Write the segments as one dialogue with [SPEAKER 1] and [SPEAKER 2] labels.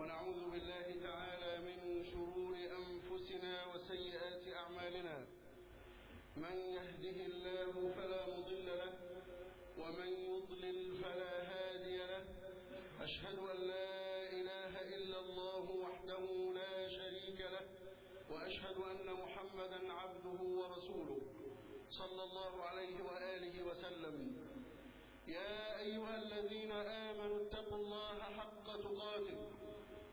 [SPEAKER 1] ونعوذ بالله تعالى من شرور أنفسنا وسيئات أعمالنا. من يهده الله فلا مضل له ومن يضلل فلا هادي له. أشهد أن لا إله إلا الله وحده لا شريك له وأشهد أن محمدا عبده ورسوله صلى الله عليه وآله وسلم. يا أيها الذين آمنوا اتقوا الله حق تقاته.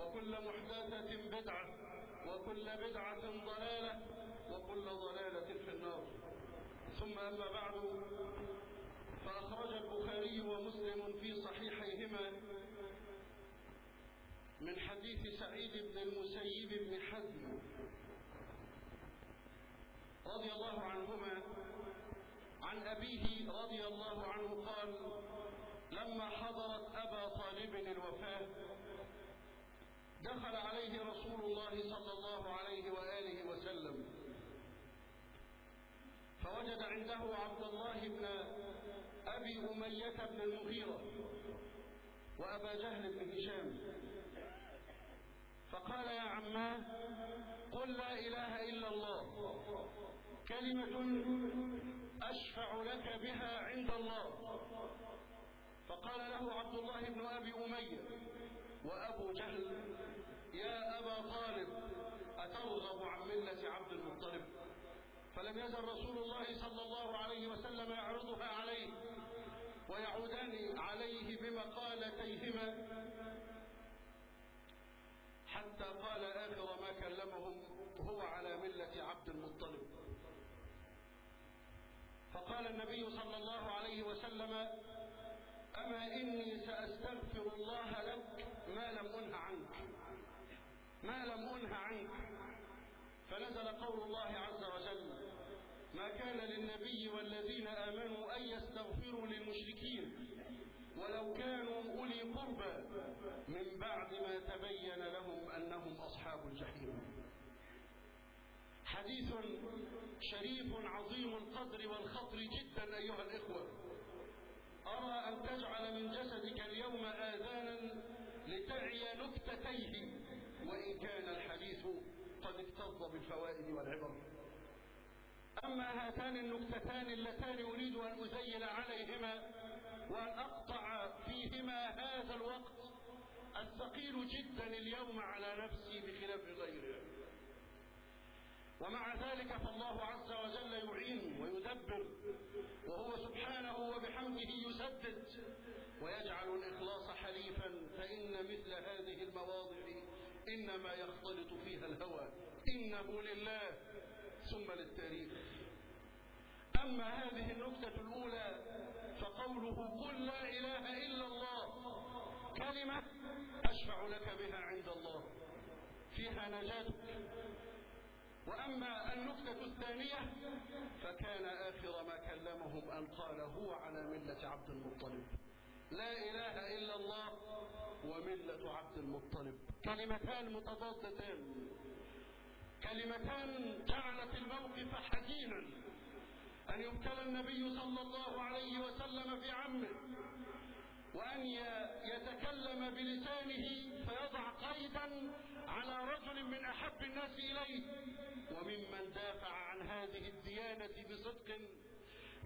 [SPEAKER 1] وكل محدثة بدعة وكل بدعة ضلالة وكل ضلالة في النار. ثم أما بعد فأخرج البخاري ومسلم في صحيحيهما من حديث سعيد بن المسيب بن حزم رضي الله عنهما عن أبيه رضي الله عنه قال لما حضرت أبا طالب الوفاة دخل عليه رسول الله صلى الله عليه وآله وسلم. فوجد عنده عبد الله بن أبي أمية بن المغيرة وأبا جهل بن هشام. فقال يا عماه قل لا إله إلا الله. كلمة أشفع لك بها عند الله. فقال له عبد الله بن أبي أمية وأبو جهل يا أبا طالب أترغب عن ملة عبد المطلب؟ فلم يزل رسول الله صلى الله عليه وسلم يعرضها عليه ويعودان عليه بمقالتيهما. حتى قال آخر ما كلمهم هو على ملة عبد المطلب. فقال النبي صلى الله عليه وسلم أما إني سأستغفر الله لك ما لم أنه عنك. ما لم أنه عنك. فنزل قول الله عز وجل ما كان للنبي والذين آمنوا أن يستغفروا للمشركين ولو كانوا أولي قربى من بعد ما تبين لهم أنهم أصحاب الجحيم. حديث شريف عظيم القدر والخطر جدا أيها الإخوة. أرى أن تجعل من جسدك اليوم آذانا لتعي نكتتيه. وإن كان الحديث قد اكتظ بالفوائد والعبر أما هاتان النكتتان اللتان أريد أن أزين عليهما وأن أقطع فيهما هذا الوقت الثقيل جدا اليوم على نفسي بخلاف غيره ومع ذلك فالله عز وجل يعين ويدبر وهو سبحانه وبحمده يسدد ويجعل الإخلاص حليفا فإن مثل هذه المواضع إنما يختلط فيها الهوى. إنه لله ثم للتاريخ. أما هذه النكتة الأولى فقوله قل لا إله إلا الله كلمة أشفع لك بها عند الله. فيها نجاتك. وأما النكتة الثانية فكان آخر ما كلمهم أن قال هو على ملة عبد المطلب. لا إله إلا الله وملة عبد المطلب. كلمتان متضادتان. كلمتان جعلت الموقف حزينا. أن يبتلى النبي صلى الله عليه وسلم في عمه وأن يتكلم بلسانه فيضع قيدا على رجل من أحب الناس إليه وممن دافع عن هذه الديانة بصدق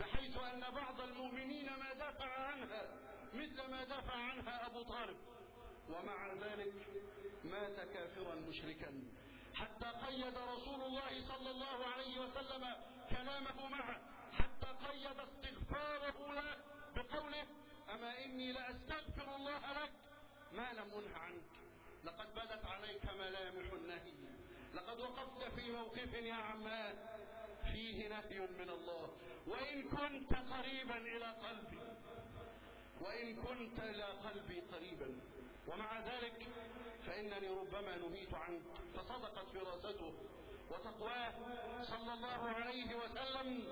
[SPEAKER 1] بحيث أن بعض المؤمنين ما دافع عنها مثل ما دافع عنها أبو طالب. ومع ذلك مات كافرا مشركا. حتى قيد رسول الله صلى الله عليه وسلم كلامه معه حتى قيد استغفاره له بقوله أما إني لأستغفر الله لك ما لم أنه عنك. لقد بدت عليك ملامح النهي. لقد وقفت في موقف يا عماه فيه نهي من الله. وإن كنت قريبا إلى قلبي. وإن كنت إلى قلبي قريبا. ومع ذلك فإنني ربما نهيت عنك فصدقت فراسته وتقواه صلى الله عليه وسلم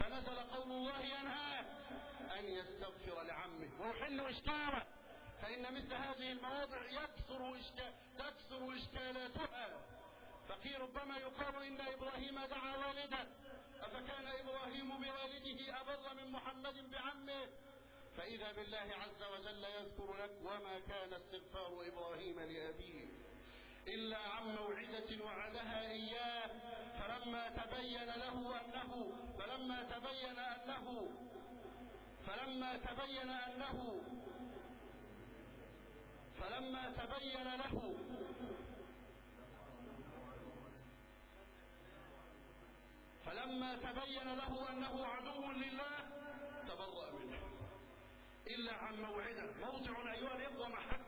[SPEAKER 1] فنزل قول الله ينهاه أن يستغفر لعمه. ويحل إشكاله. فإن مثل هذه المواضع يكثر إشكال تكثر إشكالاتها. فقيل ربما يقال إن إبراهيم دعا والده. أفكان إبراهيم بوالده أبر من محمد بعمه؟ فإذا بالله عز وجل يذكر لك وما كان استغفار إبراهيم لأبيه إلا عن موعدة وعدها إياه فلما تبين له أنه فلما تبين أنه فلما تبين أنه فلما تبين له فلما تبين له أنه عدو لله تبرأ منه. إلا عن موعدة. موضع أيها الإخوة محك.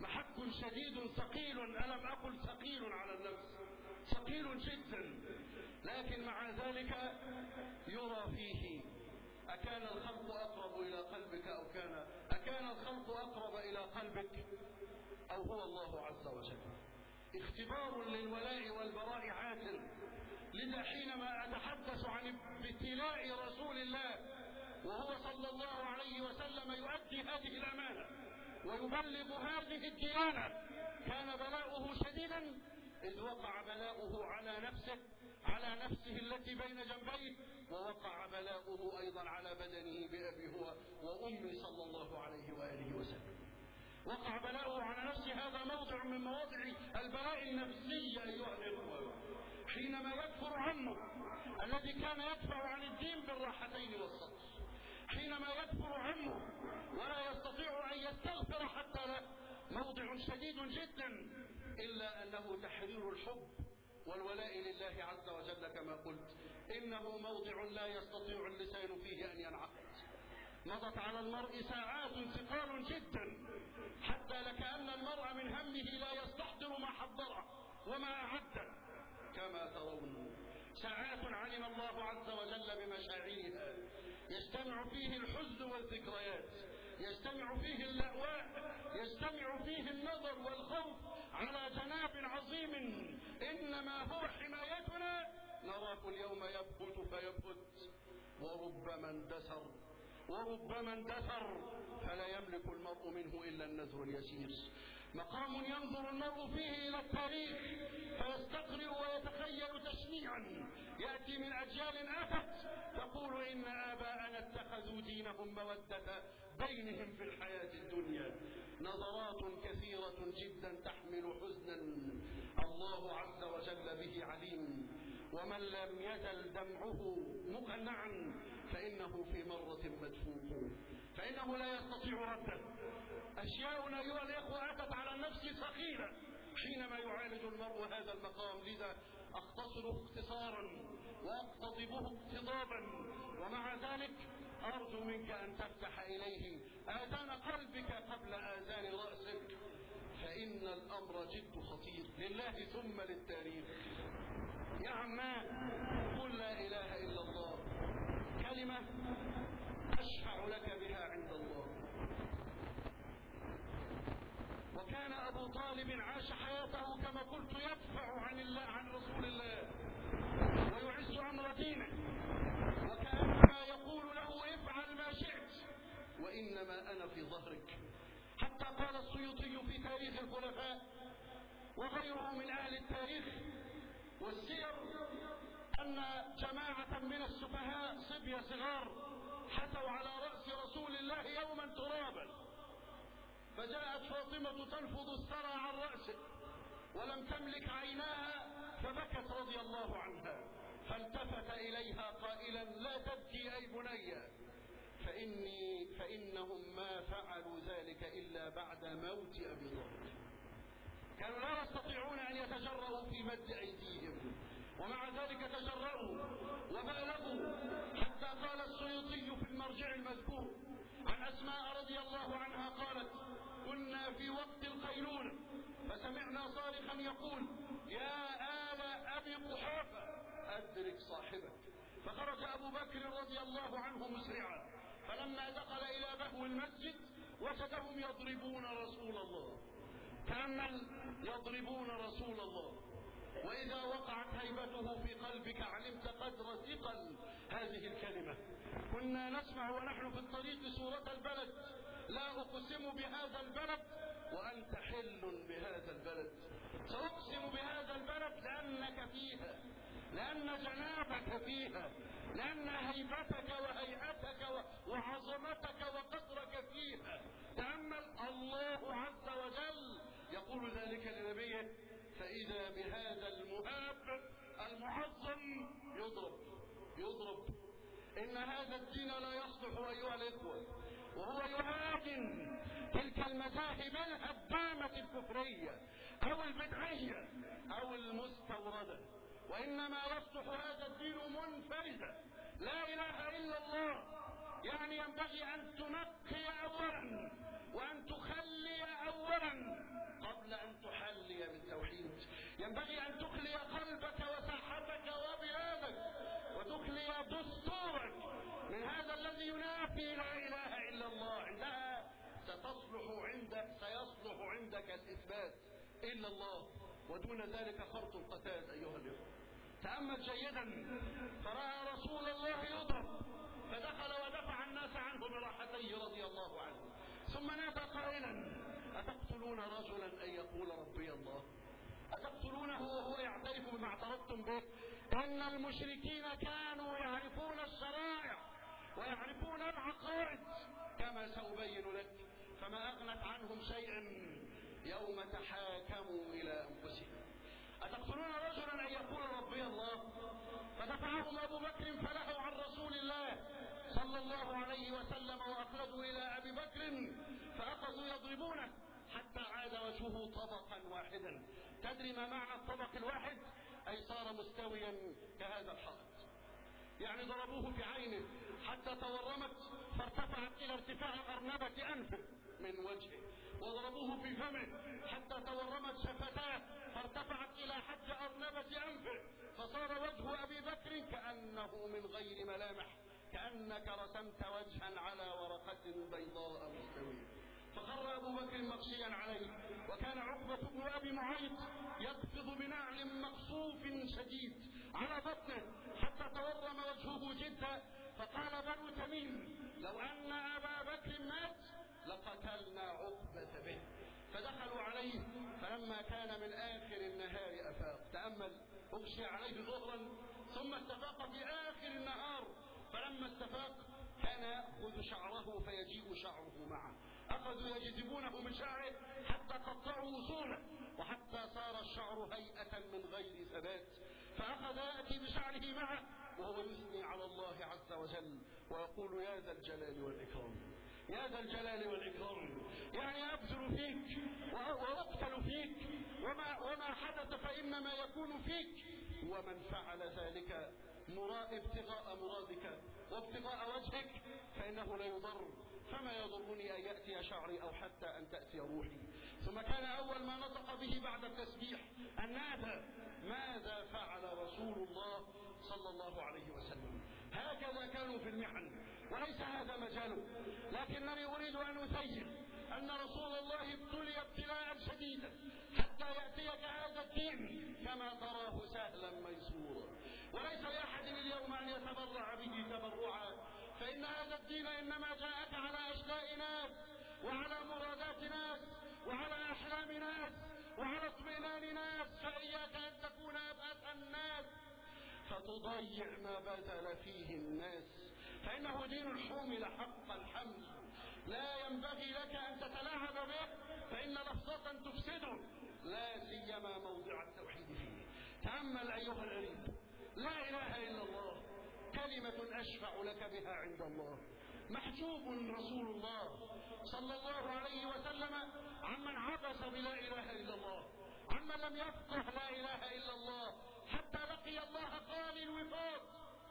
[SPEAKER 1] محك شديد ثقيل. ألم أقل ثقيل على النفس. ثقيل جدا. لكن مع ذلك يرى فيه. أكان الخلق أقرب إلى قلبك أو كان أكان الخلق أقرب إلى قلبك أو هو الله عز وجل. اختبار للولاء والبراء عادل. لذا حينما أتحدث عن ابتلاء رسول الله وهو صلى الله عليه وسلم يؤدي هذه الأمانة ويبلغ هذه الديانة. كان بلاؤه شديدا. إذ وقع بلاؤه على نفسه على نفسه التي بين جنبيه ووقع بلاؤه أيضا على بدنه بأبي هو وأمي صلى الله عليه وآله وسلم. وقع بلاؤه على نفسه. هذا موضع من مواضع البلاء النفسي أيها الإخوة حينما يكفر عمه الذي كان يدفع عن الدين بالراحتين والصبر. حينما يكفر عمه ولا يستطيع أن يستغفر حتى له موضع شديد جدا إلا أنه تحرير الحب والولاء لله عز وجل كما قلت. إنه موضع لا يستطيع اللسان فيه أن ينعقد. مضت على المرء ساعات ثقال جدا حتى لكأن المرء من همه لا يستحضر ما حضره وما أعده كما ترون. ساعات علم الله عز وجل بمشاعرها يجتمع فيه الحزن والذكريات. يجتمع فيه اللأواء يجتمع فيه النظر والخوف على جناب عظيم. إنما هو حمايتنا. نراك اليوم يبهت فيبهت وربما اندثر. وربما اندثر. فلا يملك المرء منه إلا النذر اليسير. مقام ينظر المرء فيه إلى التاريخ فيستقرئ ويتخيل تشنيعا. يأتي من أجيال أتت تقول إن آباءنا اتخذوا دينهم مودة بينهم في الحياة الدنيا. نظرات كثيرة جدا تحمل حزنا. الله عز وجل به عليم. ومن لم يزل دمعه مقنعا فإنه في مرة مدفوق فإنه لا يستطيع رده أشياء أيها الإخوة أتت على النفس ثقيلة حينما يعالج المرء هذا المقام. لذا أختصره اختصارا وأقتضبه اقتضابا ومع ذلك أرجو منك أن تفتح إليه آذان قلبك قبل آذان رأسك. فإن الأمر جد خطير. لله ثم للتاريخ. يا عمان قل لا إله إلا الله. كلمة أشفع لك بها عند الله. وكان أبو طالب عاش حياته كما قلت يدفع عن الله عن رسول الله ويعز أمر دينه. وكأنما يقول له افعل ما شئت وإنما أنا في ظهرك. حتى قال السيوطي في تاريخ الخلفاء وغيره من أهل التاريخ والسير أن جماعة من السفهاء صبية صغار حثوا على رأس رسول الله يوما ترابا. فجاءت فاطمة تنفض الثرى عن رأسه ولم تملك عيناها فبكت رضي الله عنها. فالتفت إليها قائلا لا تبكي أي بني فإني فإنهم ما فعلوا ذلك إلا بعد موت أبي ذر كانوا لا يستطيعون أن يتجرؤوا في مد أيديهم. ومع ذلك تجرؤوا وبالغوا حتى قال السيوطي في المرجع المذكور عن أسماء رضي الله عنها قالت كنا في وقت القيلولة فسمعنا صارخا يقول يا آل أبي قحافة أدرك صاحبك فخرج أبو بكر رضي الله عنه مسرعا فلما دخل إلى بهو المسجد وجدهم يضربون رسول الله تأمل يضربون رسول الله. وإذا وقعت هيبته في قلبك علمت قدر ثقل. هذه الكلمة. كنا نسمع ونحن في الطريق سورة البلد. لا أقسم بهذا البلد وأنت حل بهذا البلد. سأقسم بهذا البلد لأنك فيها لأن جنابك فيها لأن هيبتك وهيئتك وعظمتك وقدرك فيها. تأمل الله عز وجل. يقول ذلك لنبيه فإذا بهذا المهاب المعظم يضرب يضرب. إن هذا الدين لا يصلح أيها الإخوة وهو يهاجم تلك المذاهب الهدامة الكفرية أو البدعية أو المستوردة. وإنما يصلح هذا الدين منفردا. لا إله إلا الله. يعني ينبغي أن تنقي أولا وأن تخلي أولا قبل أن تحلي بالتوحيد. ينبغي أن تخلي قلبك وساحتك وبلادك وتخلي دستورك من هذا الذي ينافي لا إله إلا الله. عندها ستصلح عندك سيصلح عندك الإثبات إلا الله. ودون ذلك خرط القتال أيها الإخوة. تأمل جيدا فرأى رسول الله يضرب. فدخل ودفع الناس عنه براحتيه رضي الله عنه. ثم نادى قائلا أتقتلون رجلا أن يقول ربي الله؟ أتقتلونه وهو يعترف بما اعترفتم به؟ أن المشركين كانوا يعرفون الشرائع ويعرفون العقائد كما سأبين لك فما أغنت عنهم شيئا يوم تحاكموا إلى أنفسهم. أتقتلون رجلا أن يقول ربي الله؟ فدفعهم أبو بكر فلهوا عن رسول الله صلى الله عليه وسلم وأخرجوا إلى أبي بكر فأخذوا يضربونه حتى عاد وجهه طبقا واحدا. تدري ما معنى الطبق الواحد؟ أي صار مستويا كهذا الحائط يعني ضربوه في عينه حتى تورمت فارتفعت إلى ارتفاع أرنبة أنفه من وجهه وضربوه في فمه حتى تورمت شفتاه فارتفعت إلى حد أرنبة أنفه فصار وجه أبي بكر كأنه من غير ملامح كأنك رسمت وجها على ورقة بيضاء مستوية. فخر أبو بكر مغشيا عليه وكان عقبة بن أبي معيط يقفز بنعل مقصوف شديد على بطنه حتى تورم وجهه جدا فقال بنو تميم لو أن أبا بكر مات لقتلنا عقبة به. فدخلوا عليه فلما كان من آخر النهار أفاق تأمل أغشي عليه ظهرا ثم استفاق في آخر النهار فلما استفاق كان يأخذ شعره فيجيء شعره معه. أخذوا يجذبونه من شعره حتى قطعوا وصوله وحتى صار الشعر هيئة من غير ثبات. فأخذ يأتي بشعره معه وهو يثني على الله عز وجل ويقول يا ذا الجلال والإكرام يا ذا الجلال والإكرام يعني أبذل فيك وأقتل فيك وما, وما حدث فإنما يكون فيك. ومن فعل ذلك ابتغاء مرادك وابتغاء وجهك فإنه لا يضر. فما يضرني أن يأتي شعري أو حتى أن تأتي روحي؟ ثم كان أول ما نطق به بعد التسبيح أن نادى ماذا فعل رسول الله صلى الله عليه وسلم؟ هكذا كانوا في المحن وليس هذا مجاله. لكنني أريد أن أسير أن رسول الله ابتلي ابتلاء شديدا حتى يأتيك هذا الدين كما تراه سهلا ميسورا. وليس لأحد اليوم أن يتبرع به تبرعا فإن هذا الدين إنما جاءك على أشلاء ناس وعلى مرادات ناس وعلى أحلام ناس وعلى اطمئنان ناس فإياك أن تكون أبأس الناس. فتضيع ما بذل فيه الناس. فإنه دين حمل حق الحمل. لا ينبغي لك أن تتلاعب به فإن لفظة تفسده. لا سيما موضع التوحيد فيه. تأمل أيها الغريب لا إله إلا الله. كلمة أشفع لك بها عند الله. محجوب رسول الله صلى الله عليه وسلم عمن عبس بلا إله إلا الله عمن لم يفقه لا إله إلا الله حتى لقي الله قال الوفاق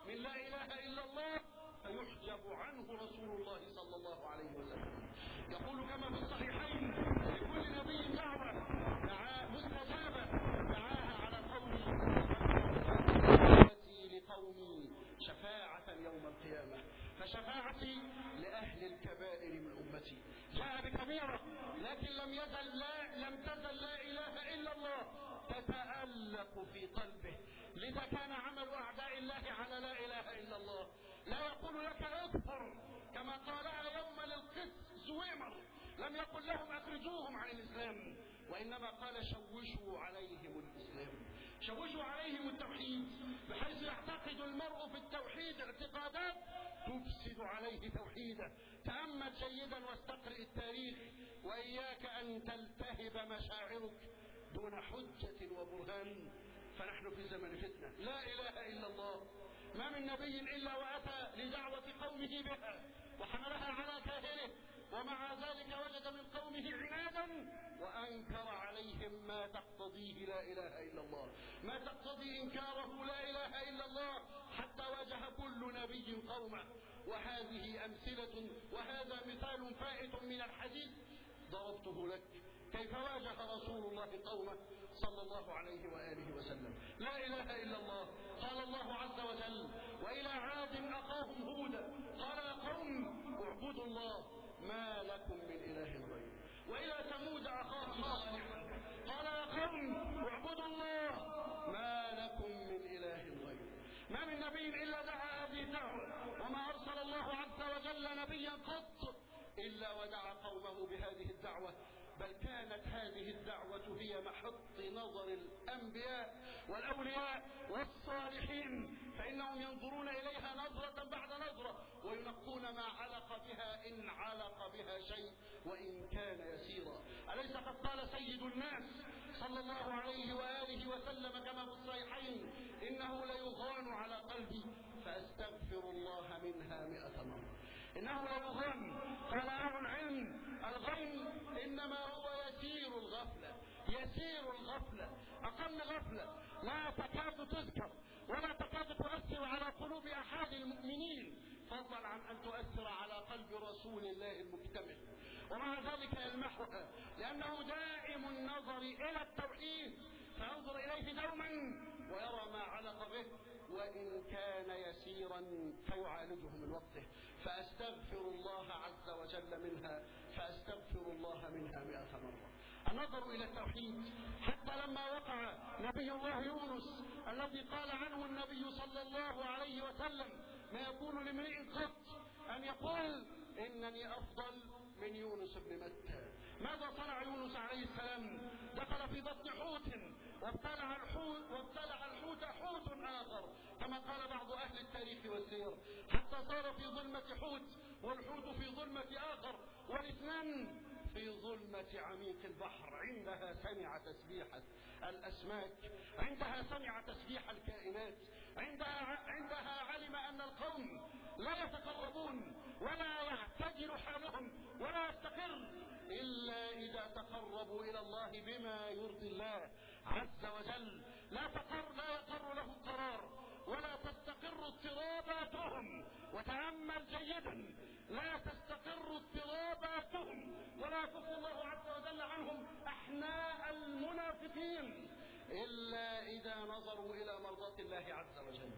[SPEAKER 1] من لا إله إلا الله فيحجب عنه رسول الله صلى الله عليه وسلم. يقول كما في الصحيحين لكل نبي دعوة دعاء مستجابة دعاها على قومي لقومي يوم القيامة. فشفاعتي لأهل الكبائر من أمتي. جاء بكبيرة لكن لم يزل لا لم تزل لا إله إلا الله. تتألق في قلبه. لذا كان عمل أعداء الله على لا إله إلا الله. لا يقول لك اكفر كما قالها يوم للقس زويمر. لم يقل لهم أخرجوهم عن الإسلام. وإنما قال شوشوا عليهم الإسلام. شوشوا عليهم التوحيد بحيث يعتقد المرء في التوحيد اعتقادات تفسد عليه توحيده. تأمل جيدا واستقرئ التاريخ وإياك أن تلتهب مشاعرك دون حجة وبرهان. فنحن في زمن فتنة. لا إله إلا الله. ما من نبي إلا وأتى لدعوة قومه بها وحملها على كاهله ومع ذلك وجد من قومه عنادا وأنكر عليهم ما تقتضيه لا إله إلا الله. ما تقتضي إنكاره لا إله إلا الله. حتى واجه كل نبي قومه. وهذه أمثلة وهذا مثال فائت من الحديث. ضربته لك. كيف واجه رسول الله قومه صلى الله عليه وآله وسلم؟ لا إله إلا الله. قال الله عز وجل وإلى عاد أخاهم هودا. قال قوم اعبدوا الله. ما لكم من إله غيره. وإلى ثمود أخاهم صالحا. قال يا قوم اعبدوا الله. ما لكم من إله غيره. ما من نبي إلا دعا هذه الدعوة وما أرسل الله عز وجل نبيا قط إلا ودعا قومه بهذه الدعوة. بل كانت هذه الدعوة هي محط نظر الأنبياء والأولياء والصالحين فإنهم ينظرون إليها نظرة بعد نظرة وينقون ما علق بها إن علق بها شيء وإن كان يسيرا. أليس قد قال سيد الناس صلى الله عليه وآله وسلم كما في الصحيحين إنه ليغان على قلبي فأستغفر الله منها مئة مرة. إنه ليغن قال أهل العلم الغن إنما هو يسير الغفلة يسير الغفلة أقل غفلة لا تكاد تذكر ولا تكاد تؤثر على قلوب أحد المؤمنين. فضلا عن أن تؤثر على قلب رسول الله المكتمل ومع ذلك يلمحها لأنه دائم النظر إلى التوحيد. فينظر إليه دوما ويرى ما علق به وإن كان يسيرا فيعالجه من وقته. فأستغفر الله عز وجل منها فأستغفر الله منها مئة مرة. النظر إلى التوحيد. حتى لما وقع نبي الله يونس الذي قال عنه النبي صلى الله عليه وسلم ما يكون لامرئ قط أن يقول إنني أفضل من يونس بن متى. ماذا صنع يونس عليه السلام؟ دخل في بطن حوت وابتلع الحوت وابتلع الحوت حوت آخر كما قال بعض أهل التاريخ والسير. حتى صار في ظلمة حوت والحوت في ظلمة آخر والاثنان في ظلمة عميق البحر. عندها سمع تسبيحة الأسماك عندها سمع تسبيح الكائنات عندها, عندها علم أن القوم لا يتقربون ولا يعتدل حالهم ولا يستقر. إلا إذا تقربوا إلى الله بما يرضي الله عز وجل. لا تقر لا يقر له قرار ولا تستقر اضطراباتهم. وتأمل جيدا لا تستقر اضطراباتهم. ولا يكف الله عز وجل عنهم أحناء المنافقين. إلا إذا نظروا إلى مرضاة الله عز وجل.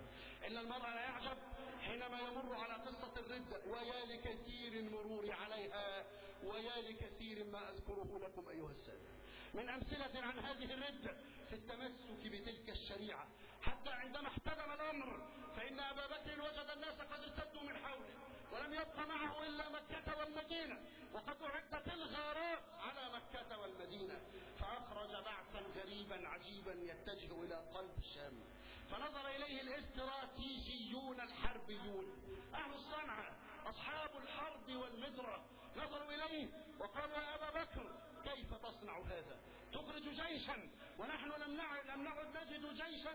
[SPEAKER 1] إن المرء لا يعجب حينما يمر على قصة الردة ويا لكثير المرور عليها ويا لكثير ما أذكره لكم أيها السادة. من أمثلة عن هذه الردة في التمسك بتلك الشريعة. حتى عندما احتدم الأمر فإن أبا بكر وجد الناس قد ارتدوا من حوله. ولم يبق معه إلا مكة والمدينة. وقد أعدت الغارات على مكة والمدينة. فأخرج بعثا غريبا عجيبا يتجه إلى قلب الشام فنظر إليه الإستراتيجيون الحربيون. أهل الصنعة أصحاب الحرب والمدرة نظروا إليه وقالوا يا أبا بكر كيف تصنع هذا؟ تخرج جيشا. ونحن لم نعد لم نعد نجد جيشا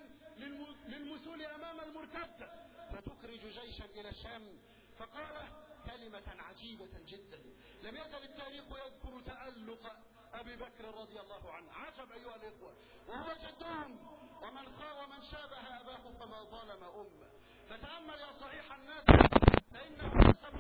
[SPEAKER 1] للمثول أمام المرتد فتخرج جيشا إلى الشام فقال كلمة عجيبة جدا. لم يزل التاريخ يذكر تألق أبي بكر رضي الله عنه. عجب أيها الإخوة. وهو جدهم. ومن خا ومن شابه أباه فما ظلم أمه. فتأمل يا صحيح الناس فإنه نسب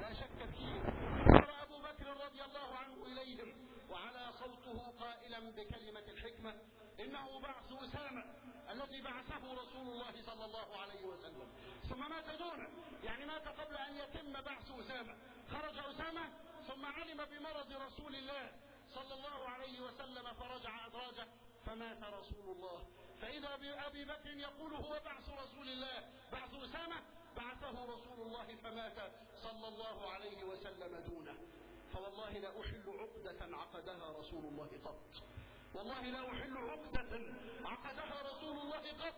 [SPEAKER 1] لا شك فيه. نظر أبو بكر رضي الله عنه إليهم. وعلى صوته قائلا بكلمة الحكمة. إنه بعث أسامة الذي بعثه رسول الله صلى الله عليه وسلم. ثم مات دونه. يعني مات قبل أن يتم بعث أسامة. خرج أسامة ثم علم بمرض رسول الله صلى الله عليه وسلم فرجع أدراجه فمات رسول الله. فإذا بأبي بكر يقول هو بعث رسول الله بعث أسامة بعثه رسول الله فمات صلى الله عليه وسلم دونه. فوالله لا أحل عقدة عقدها رسول الله قط. والله لا أحل عقدة عقدها رسول الله قط.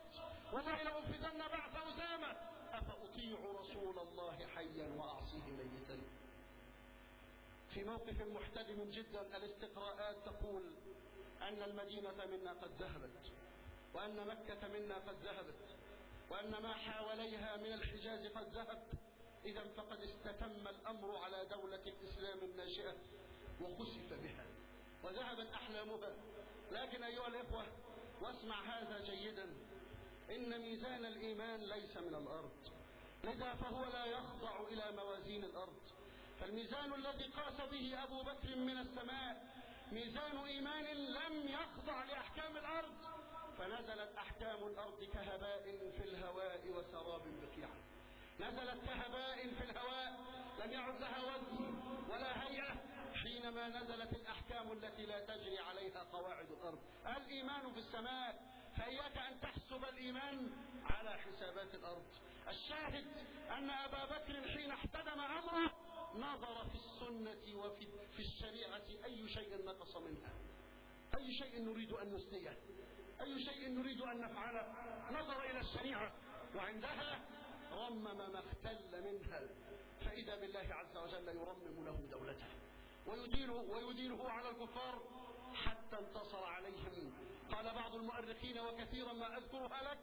[SPEAKER 1] والله لأنفذن بعث أسامة. أفأطيع رسول الله حيا وأعصيه ميتا. في موقف محتدم جدا الاستقراءات تقول أن المدينة منا قد ذهبت وأن مكة منا قد ذهبت وأن ما حاوليها من الحجاز قد ذهب إذا فقد استتم الأمر على دولة الإسلام الناشئة وخسف بها. وذهبت أحلامها لكن أيها الإخوة واسمع هذا جيدا. إن ميزان الإيمان ليس من الأرض. لذا فهو لا يخضع إلى موازين الأرض. فالميزان الذي قاس به أبو بكر من السماء ميزان إيمان لم يخضع لأحكام الأرض. فنزلت أحكام الأرض كهباء في الهواء وسراب بقيعة نزلت كهباء في الهواء لم يعد لها وزن ولا هيئة. حينما نزلت الأحكام التي لا تجري عليها قواعد الأرض. الإيمان في السماء فإياك أن تحسب الإيمان على حسابات الأرض. الشاهد أن أبا بكر حين احتدم أمره نظر في السنة وفي في الشريعة أي شيء نقص منها. أي شيء نريد أن نسنيه أي شيء نريد أن نفعله. نظر إلى الشريعة وعندها رمم ما اختل منها. فإذا بالله عز وجل يرمم له دولته. ويدينه, ويدينه على الكفار حتى انتصر عليهم. قال بعض المؤرخين وكثيرا ما أذكرها لك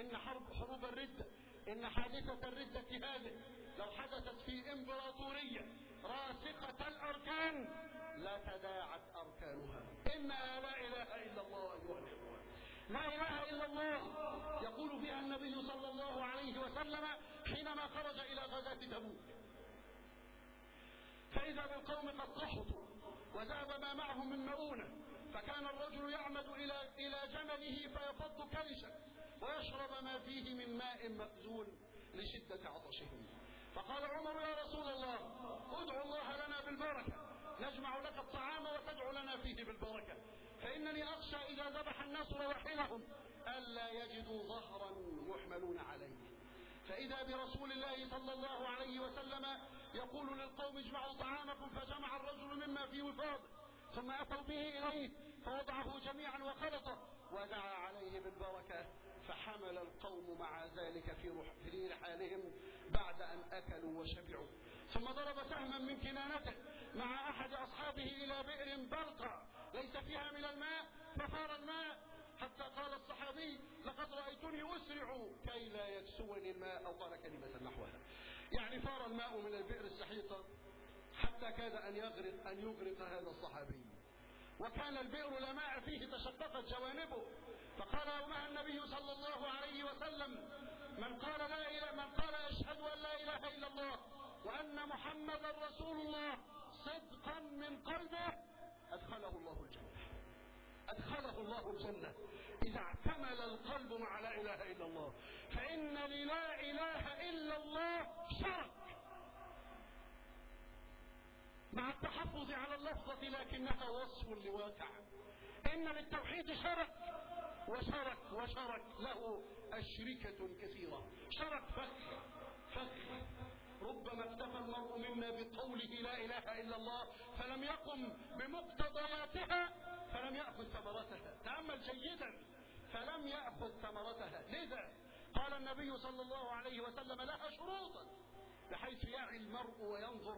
[SPEAKER 1] إن حرب حروب الردة إن حادثة الردة هذه لو حدثت في إمبراطورية راسخة الأركان لا تداعت أركانها. إنها لا إله إلا الله لا إله إلا الله. يقول فيها النبي صلى الله عليه وسلم حينما خرج إلى غزاة تبوك فإذا بالقوم قد قحطوا وذهب ما معهم من مؤونة فكان الرجل يعمد إلى إلى جمله فيفض كلشا ويشرب ما فيه من ماء مأزول لشدة عطشهم. فقال عمر يا رسول الله ادعو الله لنا بالبركة نجمع لك الطعام وتدعو لنا فيه بالبركة. فإنني أخشى إذا ذبح الناس رواحلهم ألا يجدوا ظهرا يحملون عليه. فإذا برسول الله صلى الله عليه وسلم يقول للقوم اجمعوا طعامكم فجمع الرجل مما في وفاضه ثم أتوا به إليه فوضعه جميعا وخلطه ودعا عليه بالبركة فحمل القوم مع ذلك في في رحالهم بعد أن أكلوا وشبعوا. ثم ضرب سهما من كنانته مع أحد أصحابه إلى بئر بلقى ليس فيها من الماء فصار الماء. حتى قال الصحابي لقد رأيتني أسرع كي لا يكسوني الماء أو قال كلمة نحوها. يعني صار الماء من البئر السحيقة حتى كاد أن يغرق أن يغرق هذا الصحابي. وكان البئر لا ماء فيه تشققت جوانبه. فقال يومها النبي صلى الله عليه وسلم من قال لا إله من قال أشهد أن لا إله إلا الله وأن محمدا رسول الله صدقا من قلبه أدخله الله الجنة. إذا اعتمل القلب مع لا إله إلا الله. فإن للا إله إلا الله شرك. مع التحفظ على اللفظة لكنها وصف لواقع. إن للتوحيد شرك. وشرك وشرك له أشركة كثيرة. شرك فخ فخ. ربما اكتفى المرء منا بقوله لا إله إلا الله فلم يقم بمقتضياتها فلم يأخذ ثمرتها. تأمل جيدا فلم يأخذ ثمرتها. لذا قال النبي صلى الله عليه وسلم لها شروطا بحيث يعي المرء وينظر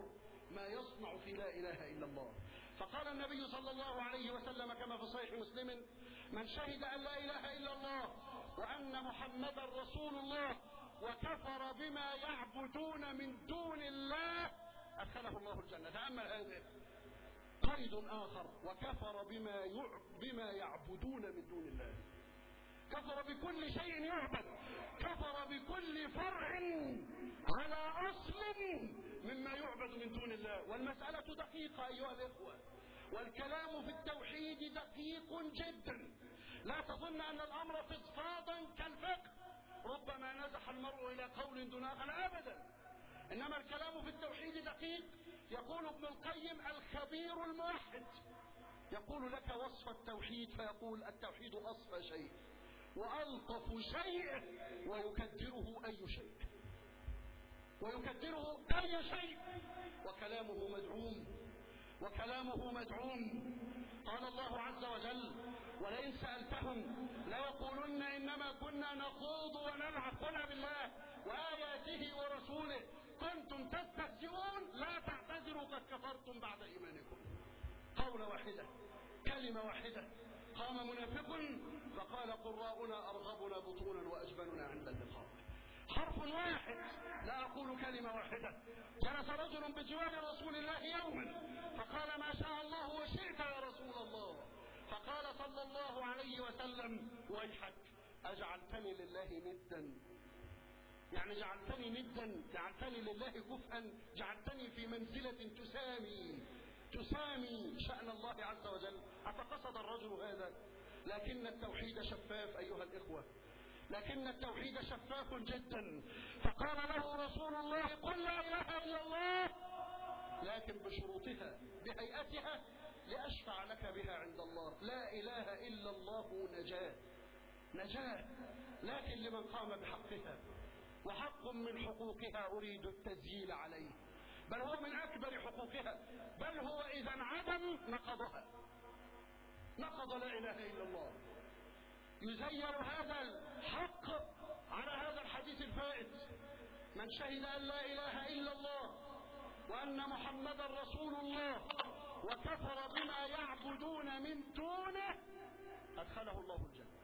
[SPEAKER 1] ما يصنع في لا إله إلا الله. فقال النبي صلى الله عليه وسلم كما في صحيح مسلم من شهد أن لا إله إلا الله وأن محمدا رسول الله وكفر بما يعبدون من دون الله. أدخله الله الجنة. تأمل هذا قيد آخر. وكفر بما بما يعبدون من دون الله. كفر بكل شيء يعبد. كفر بكل فرع على أصل مما يعبد من دون الله. والمسألة دقيقة أيها الإخوة. والكلام في التوحيد دقيق جدا. لا تظن أن الأمر فضفاضا كالفقه. ربما نزح المرء إلى قول دون آخر أبدا. إنما الكلام في التوحيد دقيق. يقول ابن القيم الخبير الموحد. يقول لك وصف التوحيد فيقول التوحيد أصفى شيء. وألطف شيء ويكدره أي شيء. ويكدره أي شيء. وكلامه مدعوم. وكلامه مدعوم. قال الله عز وجل ولئن سألتهم ليقولن إنما كنا نخوض ونلعب. قل بالله وآياته ورسوله. كنتم تستهزئون. لا تعتذروا قد كفرتم بعد إيمانكم. قولة واحدة كلمة واحدة. قام منافق فقال قراؤنا أرغبنا بطونا وأجبننا عند اللقاء. حرف واحد. لا أقول كلمة واحدة. جلس رجل بجوار رسول الله يوما فقال ما شاء الله وشئت يا رسول الله. فقال صلى الله عليه وسلم ويحك أجعلتني لله ندا. يعني جعلتني ندا جعلتني لله كفءا جعلتني في منزلة تسامي تسامي شأن الله عز وجل. أفقصد الرجل هذا؟ لكن التوحيد شفاف أيها الإخوة. لكن التوحيد شفاف جدا. فقال له رسول الله قل لا إله إلا الله. لكن بشروطها بهيئتها لأشفع لك بها عند الله. لا إله إلا الله نجاة. نجاة. لكن لمن قام بحقها. وحق من حقوقها أريد التسجيل عليه. بل هو من أكبر حقوقها. بل هو إذا انعدم نقضها. نقض لا إله إلا الله. يزين هذا الحق على هذا الحديث الفائت. من شهد أن لا إله إلا الله وأن محمدا رسول الله وكفر بما يعبدون من دونه أدخله الله الجنة.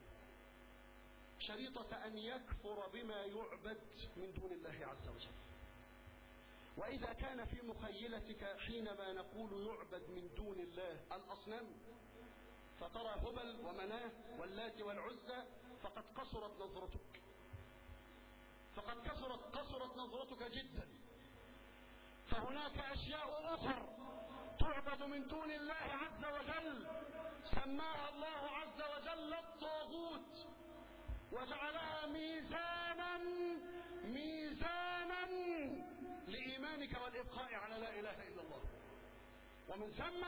[SPEAKER 1] شريطة أن يكفر بما يعبد من دون الله عز وجل. وإذا كان في مخيلتك حينما نقول يعبد من دون الله الأصنام فترى هبل ومناة واللات والعزى فقد قصرت نظرتك. فقد كسرت قصرت نظرتك جدا. فهناك أشياء أخر تعبد من دون الله عز وجل. سماها الله عز وجل الطاغوت. وجعلها ميزانا ميزانا لإيمانك والإبقاء على لا إله إلا الله. ومن ثم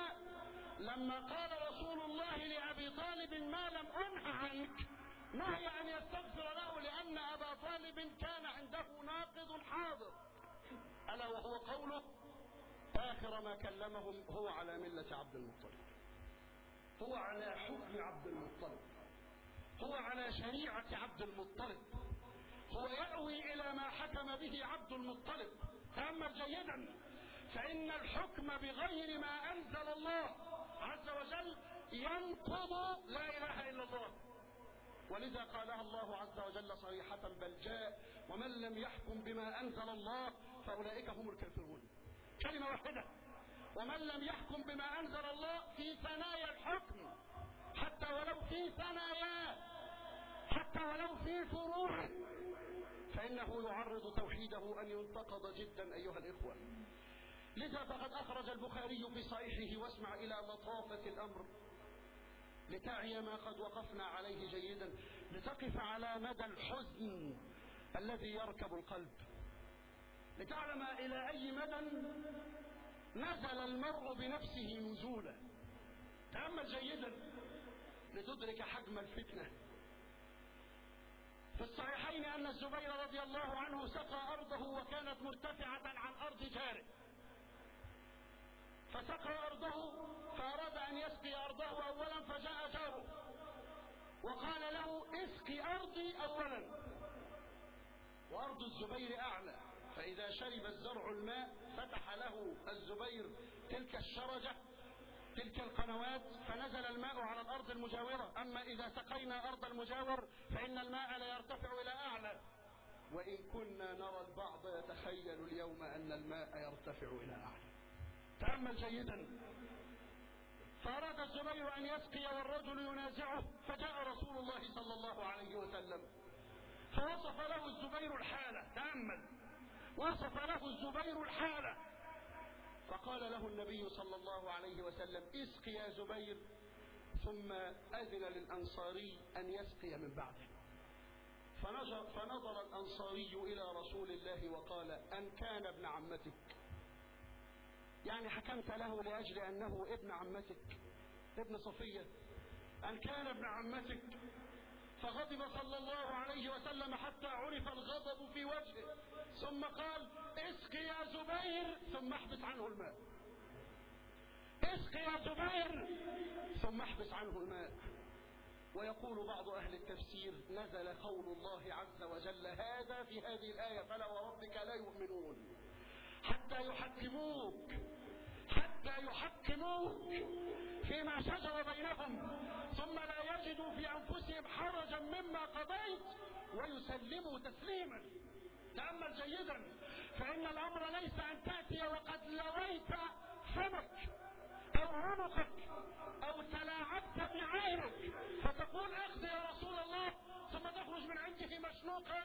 [SPEAKER 1] لما قال رسول الله لأبي طالب ما لم أنه عنك نهي أن يستغفر له لأن أبا طالب كان عنده ناقض حاضر. ألا وهو قوله؟ آخر ما كلمهم هو على ملة عبد المطلب. هو على حكم عبد المطلب. هو على شريعة عبد المطلب. هو يأوي إلى ما حكم به عبد المطلب. تأمل جيدا. فإن الحكم بغير ما أنزل الله عز وجل ينقض لا إله إلا الله. ولذا قالها الله عز وجل صريحة بل جاء ومن لم يحكم بما أنزل الله فأولئك هم الكافرون. كلمة واحدة. ومن لم يحكم بما أنزل الله في ثنايا الحكم حتى ولو في ثناياه حتى ولو في فروعه فإنه يعرض توحيده أن ينتقض جدا أيها الإخوة. لذا فقد أخرج البخاري في صحيحه واسمع إلى لطافة الأمر. لتعي ما قد وقفنا عليه جيدا. لتقف على مدى الحزن الذي يركب القلب. لتعلم إلى أي مدى نزل المرء بنفسه نزولا. تأمل جيدا لتدرك حجم الفتنة. في الصحيحين أن الزبير رضي الله عنه سقى أرضه وكانت مرتفعة عن أرض جاره. فسقى أرضه فأراد أن يسقي أرضه أولا فجاء جاره. وقال له اسقي أرضي أولا. وأرض الزبير أعلى. فإذا شرب الزرع الماء فتح له الزبير تلك الشرجة تلك القنوات فنزل الماء على الأرض المجاورة. أما إذا سقينا أرض المجاور فإن الماء لا يرتفع إلى أعلى. وإن كنا نرى البعض يتخيل اليوم أن الماء يرتفع إلى أعلى. تأمل جيدا. فأراد الزبير أن يسقي والرجل ينازعه فجاء رسول الله صلى الله عليه وسلم. فوصف له الزبير الحالة. تأمل. وصف له الزبير الحالة. فقال له النبي صلى الله عليه وسلم اسق يا زبير. ثم أذن للأنصاري أن يسقي من بعده. فنظر, فنظر الأنصاري إلى رسول الله وقال أن كان ابن عمتك. يعني حكمت له لأجل أنه ابن عمتك ابن صفية. أن كان ابن عمتك. فغضب صلى الله عليه وسلم حتى عرف الغضب في وجهه. ثم قال اسق يا زبير. ثم احبس عنه الماء. اسق يا زبير. ثم احبس عنه الماء. ويقول بعض أهل التفسير نزل قول الله عز وجل هذا في هذه الآية فلا وربك لا يؤمنون. حتى يحكموك. حتى يحكموك فيما شجر بينهم ثم لا يجدوا في أنفسهم حرجا مما قضيت ويسلموا تسليما. تأمل جيدا فإن الأمر ليس أن تأتي وقد لويت فمك أو عنقك أو تلاعبت بعينك فتقول أخذ يا رسول الله ثم تخرج من عنده مشنوقا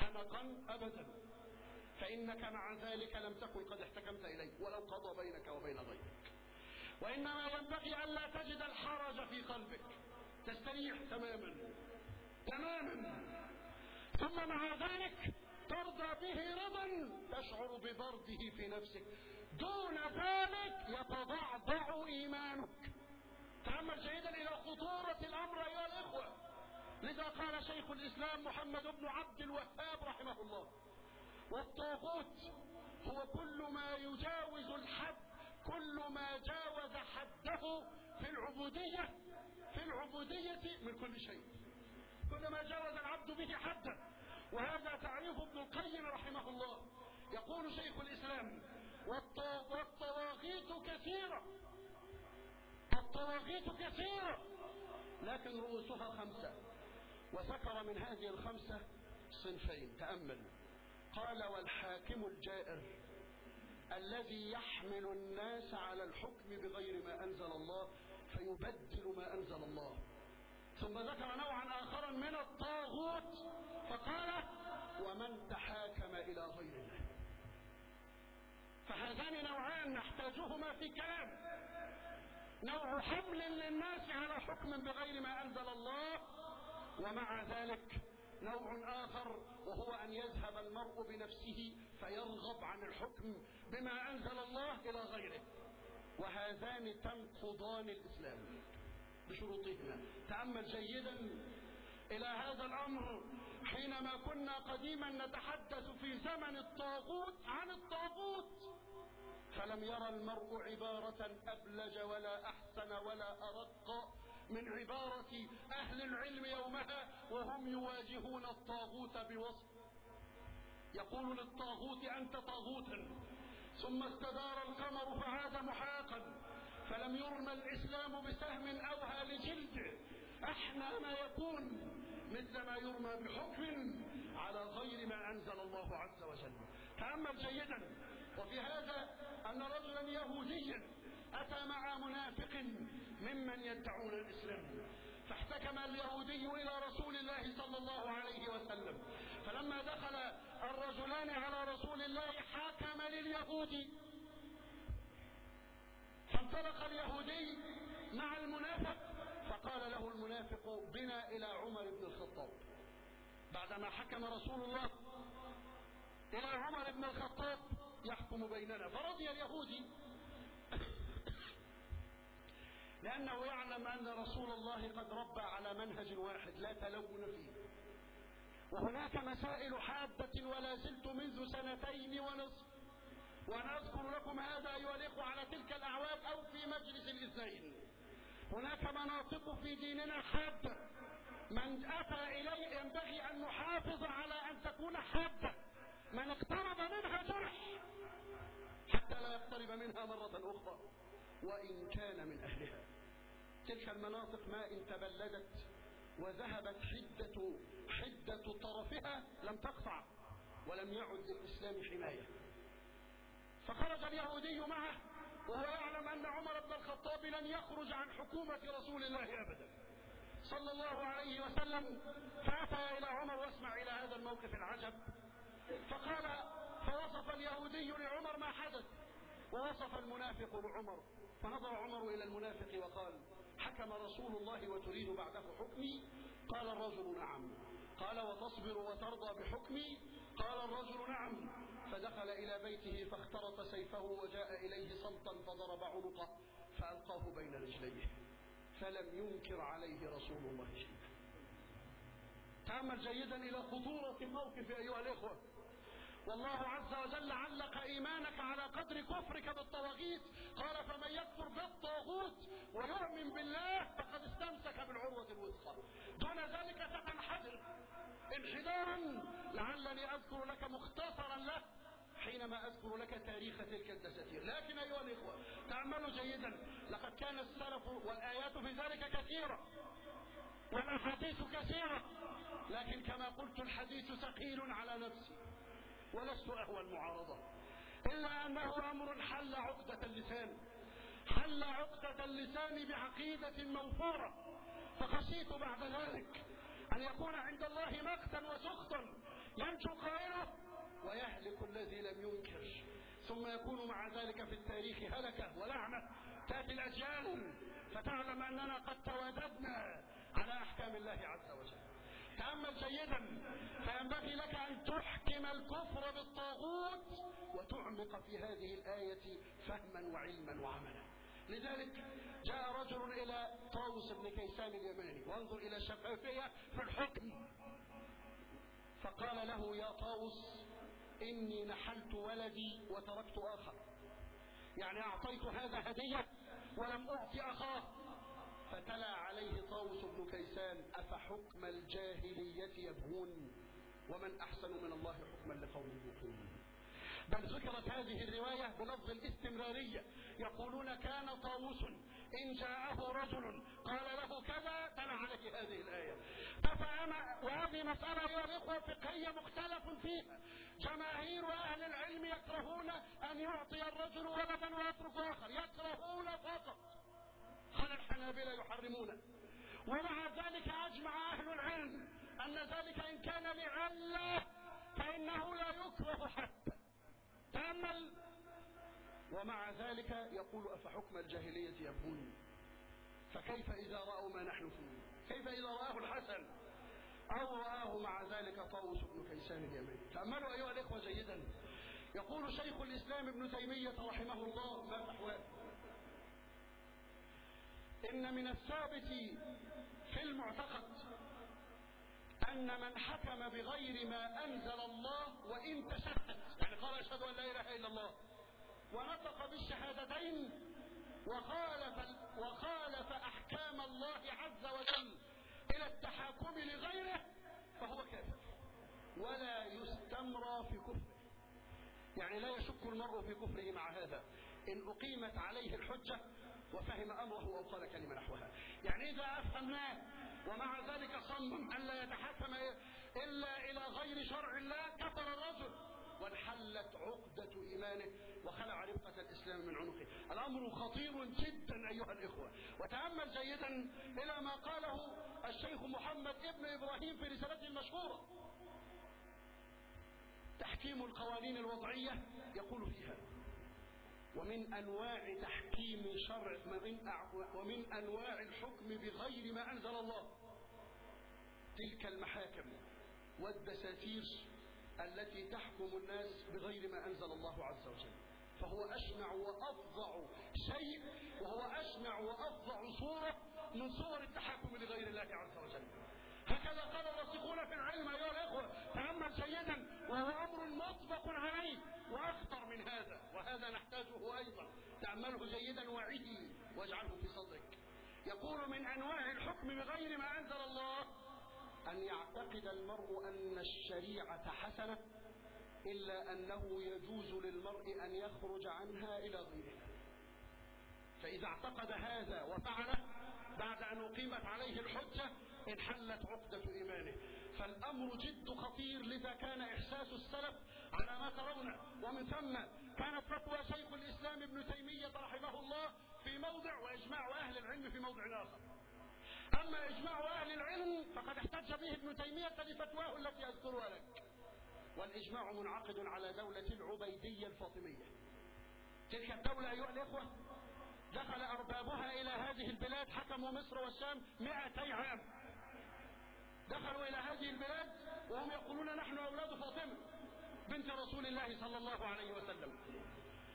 [SPEAKER 1] حنقا أبدا. فإنك مع ذلك لم تكن قد احتكمت إليه ولو قضى بينك وبين غيرك. وإنما ينبغي ألا تجد الحرج في قلبك. تستريح تماما. تماما. ثم مع ذلك ترضى به رضا. تشعر ببرده في نفسك. دون ذلك يتضعضع إيمانك. تأمل جيدا إلى خطورة الأمر أيها الإخوة. لذا قال شيخ الإسلام محمد بن عبد الوهاب رحمه الله والطاغوت هو كل ما يجاوز الحد كل ما جاوز حده في العبودية في العبودية من كل شيء. كل ما جاوز العبد به حده وهذا تعريف ابن القيم رحمه الله. يقول شيخ الإسلام والطواغيت كثيرة. الطواغيت كثيرة لكن رؤوسها خمسة. وذكر من هذه الخمسة صنفين تأمل قال والحاكم الجائر الذي يحمل الناس على الحكم بغير ما أنزل الله فيبدل ما أنزل الله. ثم ذكر نوعا آخر من الطاغوت فقال ومن تحاكم إلى غير الله. فهذان نوعان نحتاجهما في كلام. نوع حمل للناس على حكم بغير ما أنزل الله ومع ذلك نوع آخر وهو أن يذهب المرء بنفسه فيرغب عن الحكم بما أنزل الله إلى غيره. وهذان تنقضان الإسلام بشروطهما. تأمل جيدا إلى هذا الأمر حينما كنا قديما نتحدث في زمن الطاغوت عن الطاغوت. فلم يرى المرء عبارة أبلج ولا أحسن ولا أرق. من عبارة أهل العلم يومها وهم يواجهون الطاغوت بوصف. يقول للطاغوت أنت طاغوتا ثم استدار القمر فعاد محاقا. فلم يرمى الإسلام بسهم أوهى لجلده أحنى ما يكون مثل ما يرمى بحكم على غير ما أنزل الله عز وجل. تأمل جيدا. وفي هذا أن رجلا يهوديا أتى مع منافق ممن يدعون الإسلام. فاحتكم اليهودي إلى رسول الله صلى الله عليه وسلم. فلما دخل الرجلان على رسول الله حاكم لليهودي فانطلق اليهودي مع المنافق فقال له المنافق بنا إلى عمر بن الخطاب. بعدما حكم رسول الله إلى عمر بن الخطاب يحكم بيننا. فرضي اليهودي لأنه يعلم أن رسول الله قد ربى على منهج واحد لا تلون فيه. وهناك مسائل حادة ولا زلت منذ سنتين ونصف. وأنا أذكر لكم هذا أيها الإخوة على تلك الأعوام أو في مجلس الاثنين. هناك مناطق في ديننا حادة. من أتى إليه ينبغي أن نحافظ على أن تكون حادة. من اقترب منها جرح. حتى لا يقترب منها مرة أخرى. وإن كان من أهلها. تلك المناطق ما إن تبلدت وذهبت حدة حدة طرفها لم تقطع ولم يعد للإسلام حماية. فخرج اليهودي معه وهو يعلم أن عمر بن الخطاب لن يخرج عن حكومة رسول الله أبدا. صلى الله عليه وسلم فأتى إلى عمر واسمع إلى هذا الموقف العجب. فقال فوصف اليهودي لعمر ما حدث. ووصف المنافق لعمر فنظر عمر إلى المنافق وقال حكم رسول الله وتريد بعده حكمي؟ قال الرجل نعم. قال وتصبر وترضى بحكمي؟ قال الرجل نعم. فدخل إلى بيته فاخترط سيفه وجاء إليه صلتا فضرب عنقه فألقاه بين رجليه فلم ينكر عليه رسول الله شيئا. تأمل جيدا إلى خطورة الموقف أيها الإخوة. والله عز وجل علق إيمانك على قدر كفرك بالطواغيت. قال فمن يكفر بالطاغوت ويؤمن بالله فقد استمسك بالعروة الوثقى. دون ذلك ستنحدر انحدارا لعلني أذكر لك مختصرا له حينما أذكر لك تاريخ تلك الدساتير. لكن أيها الإخوة تأملوا جيدا. لقد كان السلف والآيات في ذلك كثيرة والأحاديث كثيرة. لكن كما قلت الحديث ثقيل على نفسي. ولست أهوى المعارضة. إلا أنه أمر حل عقدة اللسان. حل عقدة اللسان بعقيدة موفورة فخشيت بعد ذلك أن يكون عند الله مقتا وسخطا ينجو قائله ويهلك الذي لم ينكر. ثم يكون مع ذلك في التاريخ هلكة ولعنة. تأتي الأجيال فتعلم أننا قد توددنا على أحكام الله عز وجل. تأمل جيدا فينبغي لك أن تحكم الكفر بالطاغوت وتعمق في هذه الآية فهما وعلما وعملا. لذلك جاء رجل إلى طاووس بن كيسان اليماني وانظر إلى الشفافية في الحكم. فقال له يا طاووس إني نحلت ولدي وتركت آخر. يعني أعطيت هذا هدية ولم أعطي أخاه. فتلا عليه طاووس بن كيسان أفحكم الجاهلية يبغون؟ ومن أحسن من الله حكما لقوم يوقنون بل ذكرت هذه الرواية بلفظ الاستمرارية. يقولون كان طاووس إن جاءه رجل قال له كذا تلا عليه هذه الآية. أفهم وهذه مسألة يا الإخوة فقهية مختلف فيها. جماهير أهل العلم يكرهون أن يعطي الرجل ولدا ويترك آخر. يكرهون فقط. قال الحنابلة يحرمونه. ومع ذلك أجمع أهل العلم أن ذلك إن كان لعلة فإنه لا يكره حتى. تأمل. ومع ذلك يقول أفحكم الجاهلية يبغون؟ فكيف إذا رأوا ما نحن فيه؟ كيف إذا رآه الحسن؟ أو رآه مع ذلك طاووس بن كيسان اليماني. تأملوا أيها الإخوة جيدا. يقول شيخ الإسلام ابن تيمية رحمه الله ما تحواه إن من الثابت في المعتقد أن من حكم بغير ما أنزل الله وإن تشهد يعني قال أشهد أن لا إله إلا الله ونطق بالشهادتين وخالف, وخالف أحكام الله عز وجل إلى التحاكم لغيره فهو كافر. ولا يستمرى في كفره. يعني لا يشك المرء في كفره مع هذا. إن أقيمت عليه الحجة وفهم أمره أو قال كلمة نحوها. يعني إذا أفهمناه ومع ذلك صمم أن لا يتحكم إلا إلى غير شرع الله كفر الرجل. وانحلت عقدة إيمانه وخلع رفقة الإسلام من عنقه. الأمر خطير جدا أيها الإخوة. وتأمل جيدا إلى ما قاله الشيخ محمد ابن إبراهيم في رسالته المشهورة. تحكيم القوانين الوضعية يقول فيها ومن أنواع تحكيم شرع ومن أنواع الحكم بغير ما أنزل الله. تلك المحاكم والدساتير التي تحكم الناس بغير ما أنزل الله عز وجل. فهو أشنع وأفظع شيء وهو أشنع وأفظع صورة من صور التحكم لغير الله عز وجل. هكذا قال الراسخون في العلم أيها الإخوة تأمل جيدا وهو أمر مطبق عليه وأخطر من هذا وهذا أيضا. تأمله جيدا وعدي واجعله في صدرك. يقول من أنواع الحكم بغير ما أنزل الله أن يعتقد المرء أن الشريعة حسنة إلا أنه يجوز للمرء أن يخرج عنها إلى غيرها فإذا اعتقد هذا وفعله بعد أن أقيمت عليه الحجة انحلت عقدة إيمانه. فالأمر جد خطير لذا كان إحساس السلف على ما ترون ومن ثم كانت فتوى شيخ الإسلام ابن تيمية رحمه الله في موضع وإجماع أهل العلم في موضع آخر. أما إجماع أهل العلم فقد احتج به ابن تيمية لفتواه التي أذكرها لك. والإجماع منعقد على دولة العبيدية الفاطمية. تلك الدولة أيها الإخوة دخل أربابها إلى هذه البلاد حكموا مصر والشام مئتي عام. دخلوا إلى هذه البلاد وهم يقولون نحن أولاد فاطمة بنت رسول الله صلى الله عليه وسلم.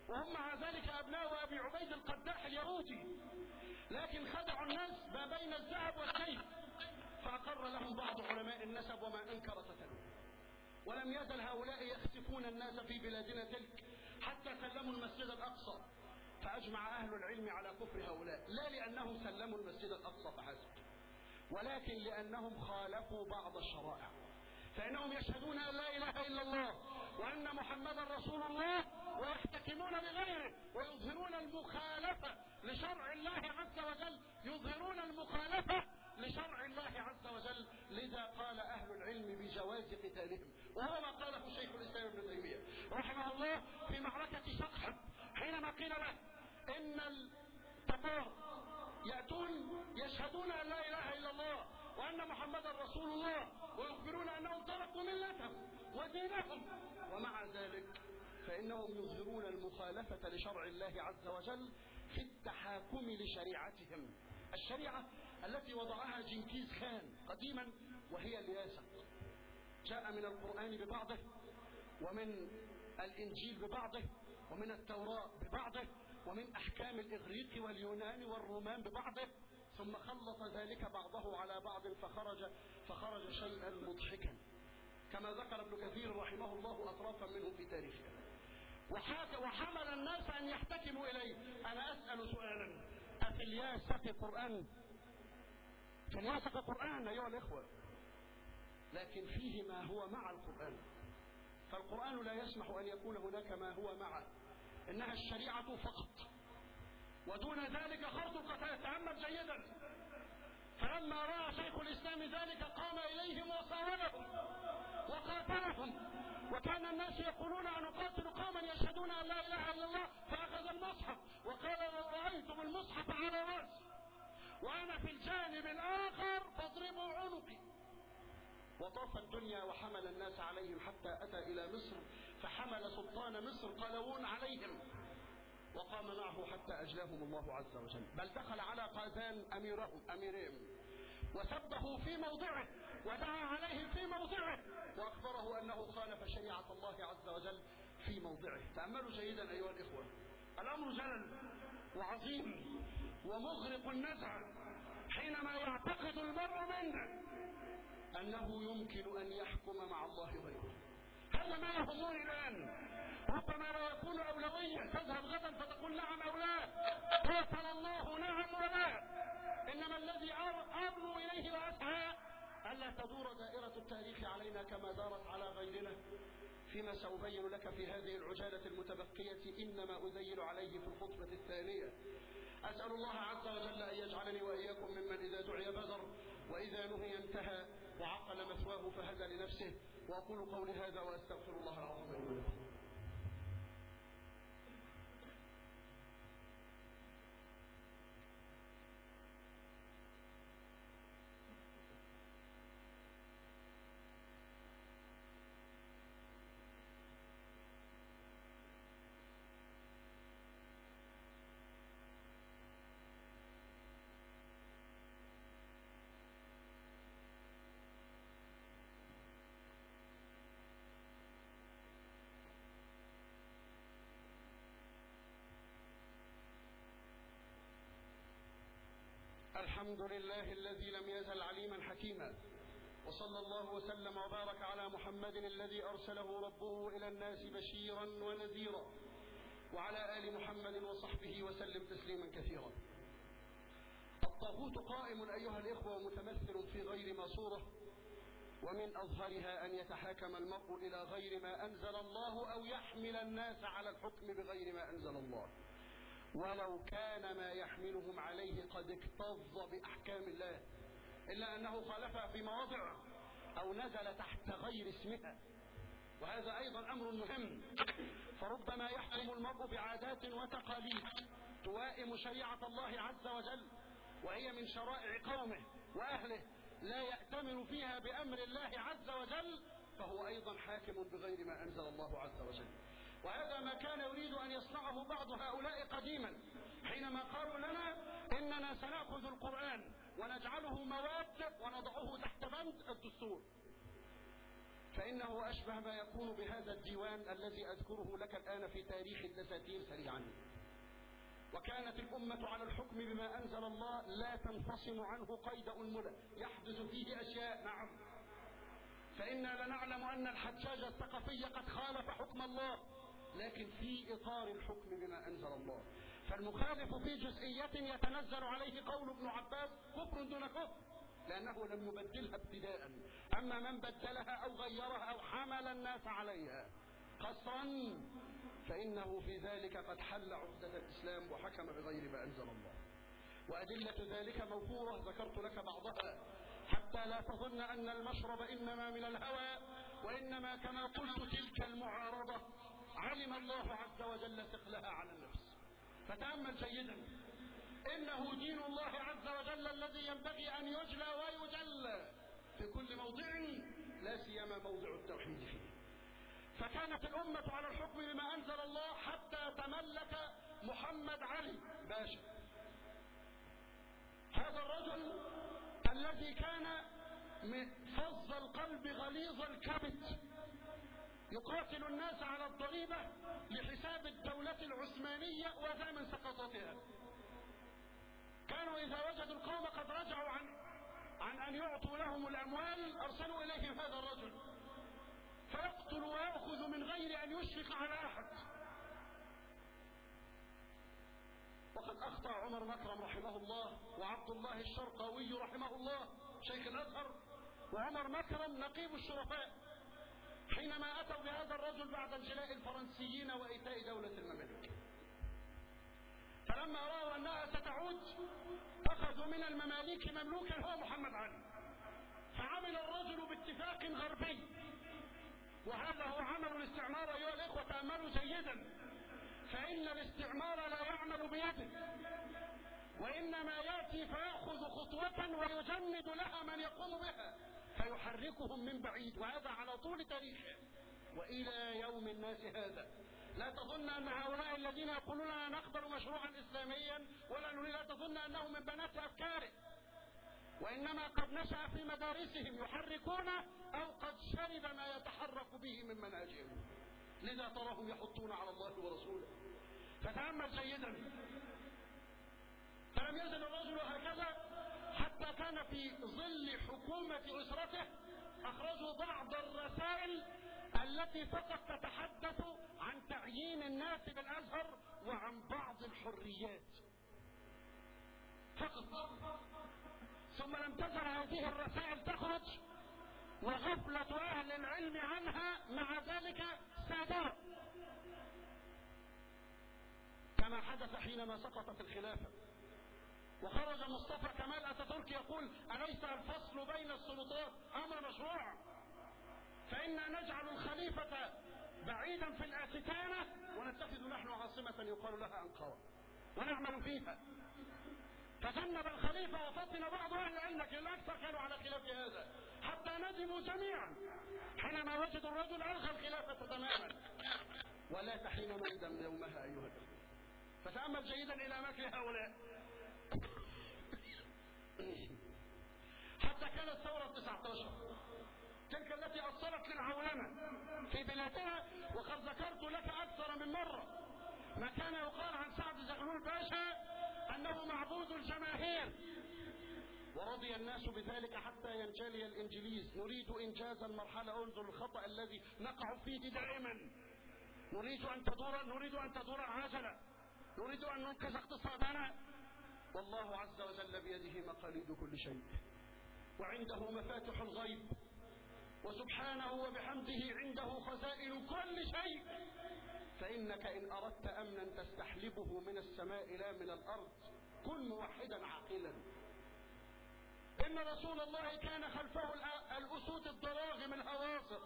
[SPEAKER 1] وهم مع ذلك أبناء أبي عبيد القداح اليهودي. لكن خدعوا الناس ما بين الذهب والسيف فأقر لهم بعض علماء النسب وما أنكر قتلوا ولم يزل هؤلاء يخسفون الناس في بلادنا تلك حتى سلموا المسجد الأقصى. فأجمع أهل العلم على كفر هؤلاء. لا لأنهم سلموا المسجد الأقصى فحسب. ولكن لأنهم خالفوا بعض الشرائع. فإنهم يشهدون أن لا إله إلا الله وأن محمدا رسول الله ويحتكمون بغيره ويظهرون المخالفة لشرع الله عز وجل. يظهرون المخالفة لشرع الله عز وجل. لذا قال أهل العلم بجواز قتالهم. وهو ما قاله شيخ الإسلام ابن تيمية. رحمه الله في معركة شقحب حينما قيل له إن التتار يأتون يشهدون أن لا إله إلا الله وأن محمدا رسول الله ويخبرون أنهم تركوا ملتهم ودينهم. ومع ذلك فإنهم يظهرون المخالفة لشرع الله عز وجل في التحاكم لشريعتهم. الشريعة التي وضعها جنكيز خان قديما وهي الياسق جاء من القرآن ببعضه ومن الإنجيل ببعضه ومن التوراة ببعضه ومن أحكام الإغريق واليونان والرومان ببعضه ثم خلط ذلك بعضه على بعض فخرج فخرج شيئا مضحكا. كما ذكر ابن كثير رحمه الله أطرافا منه في تاريخه. وحمل الناس أن يحتكموا إليه. أنا أسأل سؤالا. أفي الياسق قرآن في الياسق قرآن أيها الإخوة. لكن فيه ما هو مع القرآن. فالقرآن لا يسمح أن يكون هناك ما هو معه. إنها الشريعة فقط. ودون ذلك خرط القتال تأمل جيدا. فلما رأى شيخ الإسلام ذلك قام إليهم وصاولهم وقاتلهم. وكان الناس يقولون أن نقاتل قوما يشهدون أن لا إله إلا الله فأخذ المصحف وقال لو رأيتم المصحف على رأسي وأنا في الجانب الآخر فاضربوا عنقي. وطاف الدنيا وحمل الناس عليهم حتى أتى إلى مصر. فحمل سلطان مصر قلاوون عليهم وقام معه حتى أجلاهم الله عز وجل. بل دخل على قادان أميرهم أميرهم وسبه في موضعه ودعا عليه في موضعه وأخبره أنه خالف شريعة الله عز وجل في موضعه. تأملوا جيدا أيها الإخوة الأمر جلل وعظيم ومغرق النزع حينما يعتقد المرء منه أنه يمكن أن يحكم مع الله غيره. هذا ما يهمني الآن. ربما لا يكون أولويا تذهب غدا فتقول نعم أو لا. قاتل الله نعم ولا إنما الذي أرنو إليه وأسعى ألا تدور دائرة التاريخ علينا كما دارت على غيرنا. فيما سأبين لك في هذه العجالة المتبقية إنما أذيل عليه في الخطبة الثانية. أسأل الله عز وجل أن يجعلني وإياكم ممن إذا دعي بدر وإذا نهي انتهى وعقل مثواه فهدى لنفسه. وأقول قولي هذا وأستغفر الله العظيم. الحمد لله الذي لم يزل عليما حكيما. وصلى الله وسلم وبارك على محمد الذي أرسله ربه إلى الناس بشيرا ونذيرا. وعلى آل محمد وصحبه وسلم تسليما كثيرا. الطاغوت قائم أيها الإخوة متمثل في غير ما صورة. ومن أظهرها أن يتحاكم المرء إلى غير ما أنزل الله أو يحمل الناس على الحكم بغير ما أنزل الله. ولو كان ما يحملهم عليه قد اكتظ بأحكام الله إلا أنه خالفها في مواضع أو نزل تحت غير اسمها. وهذا أيضا أمر مهم. فربما يحكم المرء بعادات وتقاليد توائم شريعة الله عز وجل وهي من شرائع قومه وأهله لا يأتمر فيها بأمر الله عز وجل فهو أيضا حاكم بغير ما أنزل الله عز وجل. وهذا ما كان يريد أن يصنعه بعض هؤلاء قديما. حينما قالوا لنا إننا سنأخذ القرآن ونجعله مواد ونضعه تحت بند الدستور. فإنه أشبه ما يكون بهذا الديوان الذي أذكره لك الآن في تاريخ الدساتير سريعا. وكانت الأمة على الحكم بما أنزل الله لا تنفصم عنه قيد أنملة يحدث فيه أشياء نعم. فإنا لنعلم أن الحجاج الثقفي قد خالف حكم الله. لكن في إطار الحكم بما أنزل الله. فالمخالف في جزئية يتنزل عليه قول ابن عباس كفر دون كفر لأنه لم يبدلها ابتداء. أما من بدلها أو غيرها أو حمل الناس عليها قصرا فإنه في ذلك قد حل عقدة الإسلام وحكم بغير ما أنزل الله. وأدلة ذلك موفورة ذكرت لك بعضها. حتى لا تظن أن المشرب إنما من الهوى وإنما كما قلت تلك المعارضة. علم الله عز وجل ثقلها على النفس. فتأمل جيدا إنه دين الله عز وجل الذي ينبغي أن يجلى ويجلى في كل موضع لا سيما موضع التوحيد فيه. فكانت الأمة على الحكم بما أنزل الله حتى تملك محمد علي باشا. هذا الرجل الذي كان فظ القلب غليظ الكبد. يقاتل الناس على الضريبة لحساب الدولة العثمانية وذا من سقطتها. كانوا إذا وجدوا القوم قد رجعوا عن عن أن يعطوا لهم الأموال أرسلوا إليهم هذا الرجل. فيقتل ويأخذ من غير أن يشفق على أحد. وقد أخطأ عمر مكرم رحمه الله وعبد الله الشرقاوي رحمه الله شيخ الأزهر وعمر مكرم نقيب الشرفاء. حينما أتوا بهذا الرجل بعد انجلاء الفرنسيين وإيتاء دولة المماليك فلما رأوا أنها ستعود أخذوا من المماليك مملوكا هو محمد علي. فعمل الرجل باتفاق غربي. وهذا هو عمل الاستعمار أيها الإخوة تأملوا جيدا. فإن الاستعمار لا يعمل بيده. وإنما يأتي فيأخذ خطوة ويجند لها من يقوم بها. فيحركهم من بعيد وهذا على طول تاريخه. وإلى يوم الناس هذا. لا تظن أن هؤلاء الذين يقولون لا نقبل مشروعا إسلاميا ولا نريد لا تظن أنه من بنات أفكاره وإنما قد نشأ في مدارسهم يحركون أو قد شرب ما يتحرك به من مناجهم لذا تراهم يحطون على الله ورسوله. فتأمل جيدا فلم يزل الرجل هكذا حتى كان في ظل حكومة أسرته أخرجوا بعض الرسائل التي فقط تتحدث عن تعيين الناس بالأزهر وعن بعض الحريات. فقط. ثم لم تزل هذه الرسائل تخرج وغفلة أهل العلم عنها مع ذلك سادات كما حدث حينما سقطت الخلافة. وخرج مصطفى كمال أتاتورك يقول أليس الفصل بين السلطات أمر مشروع؟ فإنا نجعل الخليفة بعيدا في الأستانة ونتخذ نحن عاصمة يقال لها أنقرة ونعمل فيها. تجنب الخليفة وفطن بعض أهل العلم لكن الأكثر كانوا على خلاف هذا. حتى ندموا جميعا حينما وجدوا الرجل ألغى الخلافة تماما. ولا تحين ندم يومها أيها الأخوة. فتأمل جيدا إلى مكر هؤلاء. حتى كانت ثورة 19 تلك التي أصلت للعولمة في بلادها وقد ذكرت لك أكثر من مرة ما كان يقال عن سعد زغلول باشا أنه معبود الجماهير. ورضي الناس بذلك حتى ينجلي الإنجليز. نريد إنجاز المرحلة انظر الخطأ الذي نقع فيه دائما. نريد أن تدور نريد أن تدور العجلة نريد أن ننقذ اقتصادنا. والله عز وجل بيده مقاليد كل شيء. وعنده مفاتح الغيب. وسبحانه وبحمده عنده خزائن كل شيء. فإنك إن أردت أمنا تستحلبه من السماء لا من الأرض كن موحدا عاقلا. إن رسول الله كان خلفه الأسود الضراغم الهواصر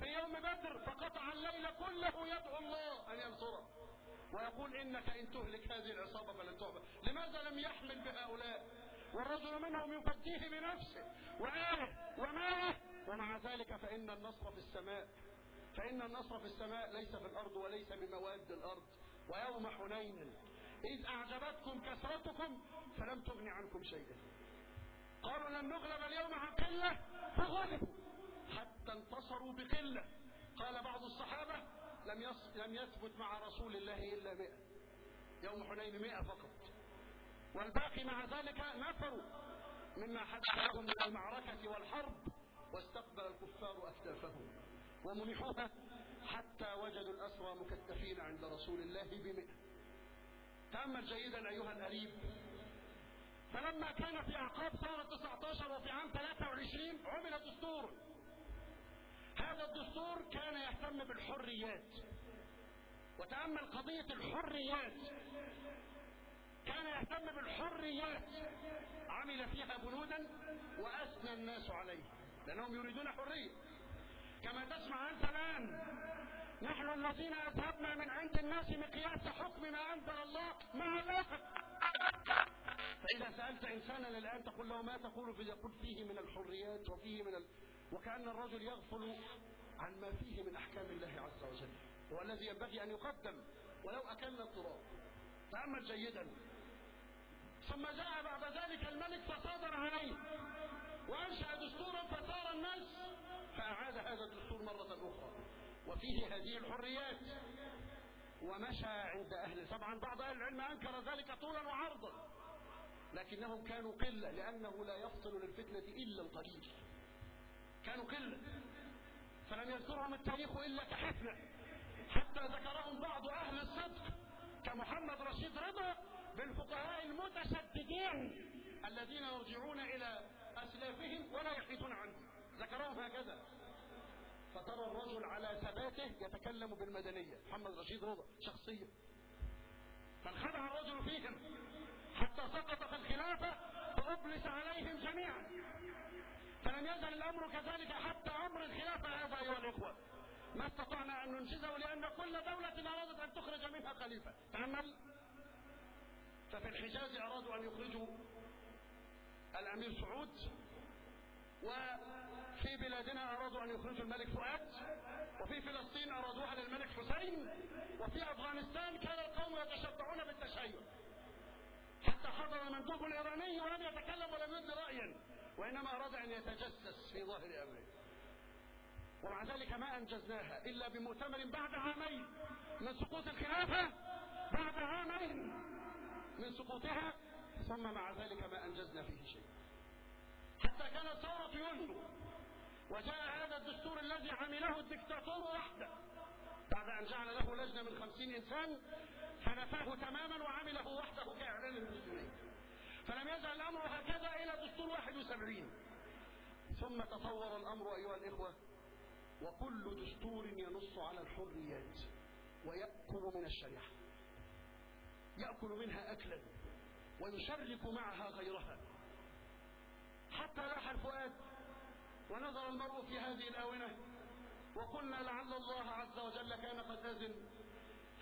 [SPEAKER 1] في يوم بدر فقطع الليل كله يدعو الله أن ينصره. ويقول إنك إن تهلك هذه العصابة فلن تعبد. لماذا لم يحمل بهؤلاء؟ والرجل منهم يفديه بنفسه. وآله وماله ومع ذلك فإن النصر في السماء. فإن النصر في السماء ليس في الأرض وليس بمواد الأرض. ويوم حنين. إذ أعجبتكم كثرتكم فلم تغن عنكم شيئا. قالوا لن نغلب اليوم عن قلة فغلبوا. حتى انتصروا بقلة. قال بعض الصحابة لم لم يثبت مع رسول الله إلا مئة يوم حنين مئة فقط. والباقي مع ذلك نفروا مما حدث لهم من المعركة والحرب واستقبل الكفار أكتافهم ومنحوها حتى وجدوا الأسرى مكتفين عند رسول الله بمئة تأمل جيدا أيها الأريب فلما كان في أعقاب ثورة 19 وفي عام 23 عمل دستور هذا الدستور كان يهتم بالحريات. وتأمل قضية الحريات. كان يهتم بالحريات. عمل فيها بنودا وأثنى الناس عليه لأنهم يريدون حرية. كما تسمع أنت الآن نحن الذين أذهبنا من عند الناس مقياس حكم ما أنزل الله ما الوقت فإذا سألت إنسانا الآن تقول له ما تقول فيه من الحريات وفيه من ال... وكأن الرجل يغفل عن ما فيه من أحكام الله عز وجل هو الذي ينبغي أن يقدم ولو أكلنا التراب. تأمل جيدا ثم جاء بعد ذلك الملك فصادر عليه وأنشأ دستورا فصار الناس فأعاد هذا الدستور مرة أخرى. وفيه هذه الحريات ومشى عند أهل طبعا بعض أهل العلم أنكر ذلك طولا وعرضا لكنهم كانوا قلة لأنه لا يفصل للفتنة إلا القليل. كانوا قلة فلم يذكرهم التاريخ إلا كحفنة حتى ذكرهم بعض أهل الصدق كمحمد رشيد رضا بالفقهاء المتشددين الذين يرجعون إلى أسلافهم ولا يحيطون عنه. ذكرهم هكذا. فترى الرجل على ثباته يتكلم بالمدنية. محمد رشيد رضا شخصيا فانخدع الرجل فيهم حتى سقط في الخلافة فأبلس عليهم جميعا. فلم يزل الأمر كذلك حتى أمر الخلافة هذا أيها الإخوة. ما استطعنا أن ننجزه لأن كل دولة أرادت أن تخرج منها خليفة. تأمل ففي الحجاز أرادوا أن يخرجوا الأمير سعود وفي بلادنا أرادوا أن يخرجوا الملك فؤاد وفي فلسطين أرادوها للملك حسين وفي أفغانستان كان القوم يتشبعون بالتشيع. حتى حضر مندوب إيراني ولم يتكلم ولم يدي رأيا وإنما أراد أن يتجسس في ظاهر أمره. ومع ذلك ما أنجزناها إلا بمؤتمر بعد عامين من سقوط الخلافة بعد عامين من سقوطها ثم مع ذلك ما أنجزنا فيه شيء. حتى كانت ثورة يونيو وجاء هذا الدستور الذي عمله الدكتاتور وحده بعد أن جعل له لجنة من خمسين إنسان فنفاه تماما وعمله وحده كإعلان المسلمين. فلم يزل الأمر هكذا إلى دستور 71 ثم تطور الأمر أيها الإخوة وكل دستور ينص على الحريات ويأكل من الشريعة. يأكل منها أكلا ويشرك معها غيرها. حتى لاح الفؤاد ونظر المرء في هذه الآونة وقلنا لعل الله عز وجل كان قد أذن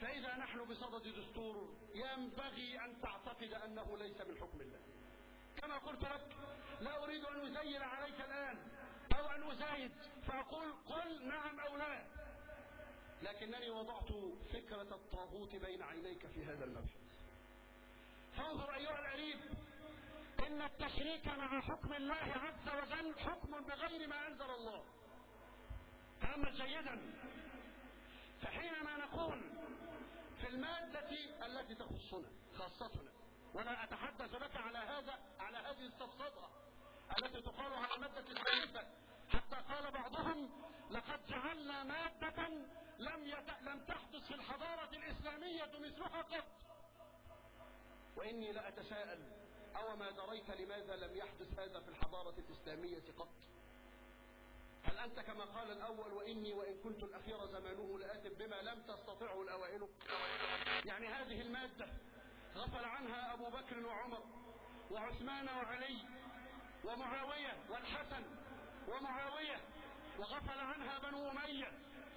[SPEAKER 1] فإذا نحن بصدد دستور ينبغي أن تعتقد أنه ليس من حكم الله. كما قلت لك لا أريد أن أزين عليك الآن أو أن أزايد فأقول قل نعم أو لا. لكنني وضعت فكرة الطاغوت بين عينيك في هذا المبحث. فانظر أيها الأريب إن التشريك مع حكم الله عز وجل حكم بغير ما أنزل الله. تأمل جيدا فحينما نقول في المادة التي تخصنا خاصتنا. ولا أتحدث لك على هذا على هذه السفسطة التي تقال على مادة الثالثة. حتى قال بعضهم لقد جعلنا مادة لم يت... لم تحدث في الحضارة الإسلامية مثلها قط. وإني لأتساءل أو ما دريت لماذا لم يحدث هذا في الحضارة الإسلامية قط؟ هل أنت كما قال الأول وإني وإن كنت الأخير زمانه لآت بما لم تستطعه الأوائل. يعني هذه المادة غفل عنها أبو بكر وعمر وعثمان وعلي ومعاوية والحسن ومعاوية وغفل عنها بنو أمية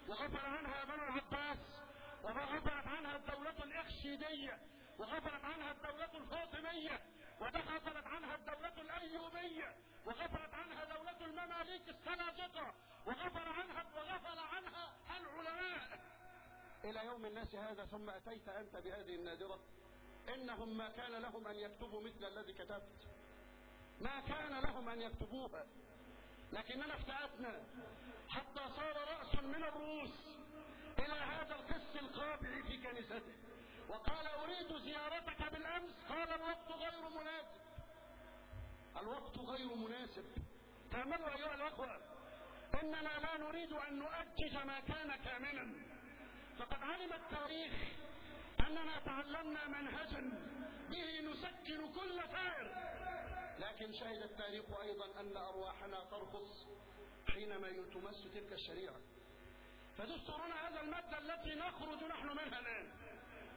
[SPEAKER 1] وغفل عنها بنو العباس وغفلت عنها الدولة الإخشيدية وغفلت عنها الدولة الفاطمية. وغفلت عنها الدولة الأيوبية وغفلت عنها دولة المماليك السلاجقة وغفل عنها وغفل عنها العلماء. إلى يوم الناس هذا ثم أتيت أنت بهذه النادرة. إنهم ما كان لهم أن يكتبوا مثل الذي كتبت. ما كان لهم أن يكتبوها. لكننا افتأتنا حتى صار رأس من الرؤوس إلى هذا القس القابع في كنيسته. وقال أريد زيارتك بالأمس. قال الوقت غير مناسب. الوقت غير مناسب. تأملوا أيها الأخوة. إننا لا نريد أن نؤجج ما كان كاملا. فقد علم التاريخ أننا تعلمنا منهجا به نسكن كل ثائر لكن شهد التاريخ أيضا أن أرواحنا ترخص حينما تمس تلك الشريعة. فدستورنا هذا المادة التي نخرج نحن منها الآن.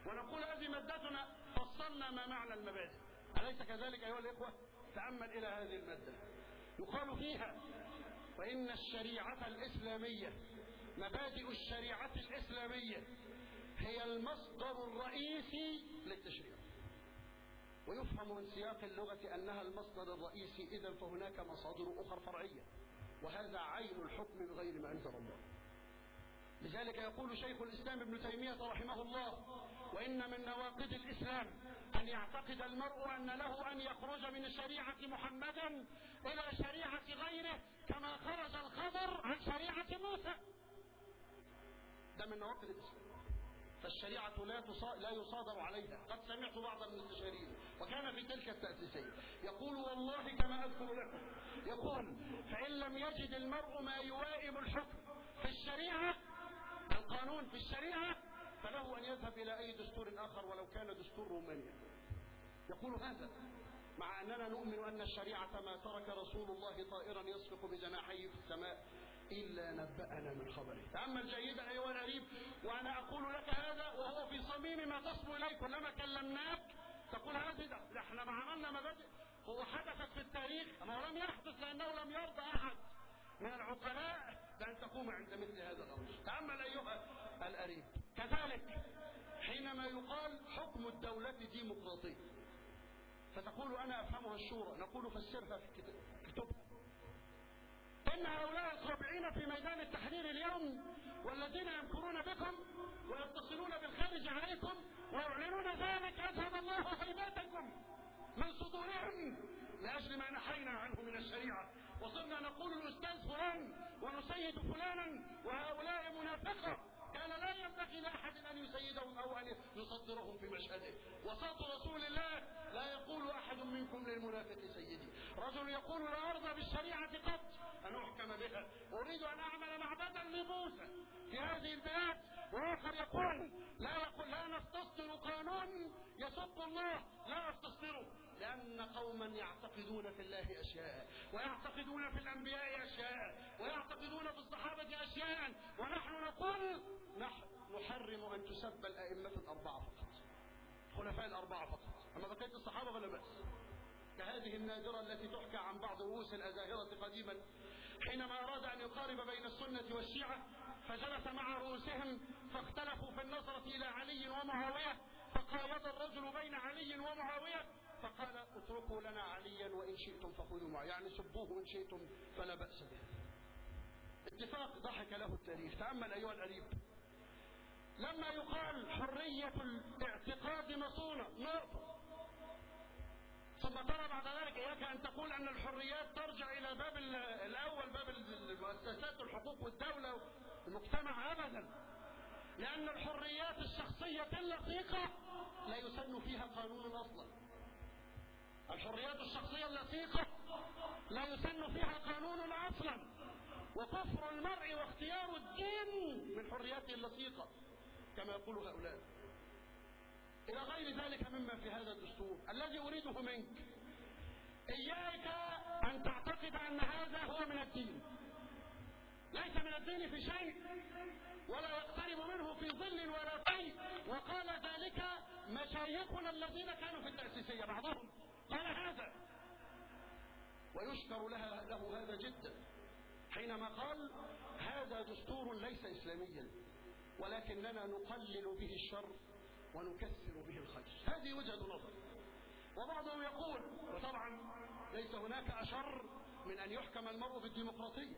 [SPEAKER 1] ونقول هذه مادتنا فصلنا ما معنى المبادئ. أليس كذلك أيها الإخوة؟ تأمل إلى هذه المادة. يقال فيها فإن الشريعة الإسلامية مبادئ الشريعة الإسلامية هي المصدر الرئيسي للتشريع. ويفهم من سياق اللغة أنها المصدر الرئيسي إذا فهناك مصادر أخرى فرعية. وهذا عين الحكم بغير ما أنزل الله لذلك يقول شيخ الإسلام ابن تيمية رحمه الله وإن من نواقض الإسلام أن يعتقد المرء أن له أن يخرج من شريعة محمد إلى شريعة غيره كما خرج الخضر عن شريعة موسى. ده من نواقض الإسلام. فالشريعة لا لا يصادر عليها. قد سمعت بعض المستشارين وكان في تلك التأسيسية يقول والله كما أذكر لكم يقول فإن لم يجد المرء ما يوائم الحكم في الشريعة القانون في الشريعة فله أن يذهب إلى أي دستور آخر ولو كان دستور رومانيا يقول هذا مع أننا نؤمن أن الشريعة ما ترك رسول الله طائرا يصفق بجناحيه في السماء إلا نبأنا من خبره. تأمل جيدا أيها الغريب وأنا أقول لك هذا وهو في صميم ما تصبو إليه كلما كلمناك تقول هذه ده إحنا ما عملنا مبادئ هو حدثت في التاريخ ما لم يحدث لأنه لم يرضى أحد من العقلاء. بأن تقوم عند مثل هذا الأمر. تأمل أيها القريب كذلك حينما يقال حكم الدولة ديمقراطي فتقول أنا أفهمها الشورى نقول فسرها في كتبها إن هؤلاء الخاضعين في ميدان التحرير اليوم والذين يمكرون بكم ويتصلون بالخارج عليكم ويعلنون ذلك أذهب الله هيبتكم من صدورهم لأجل ما نحينا عنه من الشريعة. وصرنا نقول الأستاذ فلان ونسيد فلانا وهؤلاء منافقة. كان لا ينبغي لأحد أن يسيدهم أو أن يصدرهم في مشهده. وصوت رسول الله لا يقول أحد منكم للمنافق سيدي. رجل يقول لا أرضى بالشريعة قط. أن أحكم بها. أريد أن أعمل معبدا لموسى. في هذه البلاد. وآخر يقول لا يقول لا نستصدر قانون يسب الله. لا نستصدره لأن قوما يعتقدون في الله أشياء ويعتقدون في الأنبياء أشياء ويعتقدون في الصحابة أشياء. ونحن نقول نحن نحرم أن تسب الأئمة الأربعة فقط. خلفاء الأربعة فقط. أما بقية الصحابة فلا بأس. كهذه النادرة التي تحكى عن بعض رؤوس الأزاهرة قديما. حينما أراد أن يقارب بين السنة والشيعة فجلس مع رؤوسهم فاختلفوا في النظرة إلى علي ومعاوية فقاوض الرجل بين علي ومعاوية وإن شئتم فخذوا معه يعني سبوه إن شئتم فلا بأس به. اتفاق ضحك له التاريخ تأمل أيها الأريب لما يقال حرية الاعتقاد مصونة نقطة. ثم ترى بعد ذلك إياك أن تقول أن الحريات ترجع إلى باب الأول باب المؤسسات الحقوق والدولة المجتمع أبدا. لأن الحريات الشخصية اللصيقة لا يسن فيها قانون أصلا الحريات الشخصية اللصيقة لا يسن فيها قانون أصلا وكفر المرء واختيار الدين من حرياته اللصيقة كما يقول هؤلاء. إلى غير ذلك مما في هذا الدستور الذي أريده منك إياك أن تعتقد أن هذا هو من الدين. ليس من الدين في شيء ولا يقترب منه في ظل ولا شيء وقال ذلك مشايخنا الذين كانوا في التأسيسية بعضهم قال هذا. ويشكر لها له هذا جدا. حينما قال هذا دستور ليس إسلاميا ولكننا نقلل به الشر ونكثر به الخير هذه وجهة نظر. وبعضهم يقول وطبعا ليس هناك أشر من أن يحكم المرء بالديمقراطية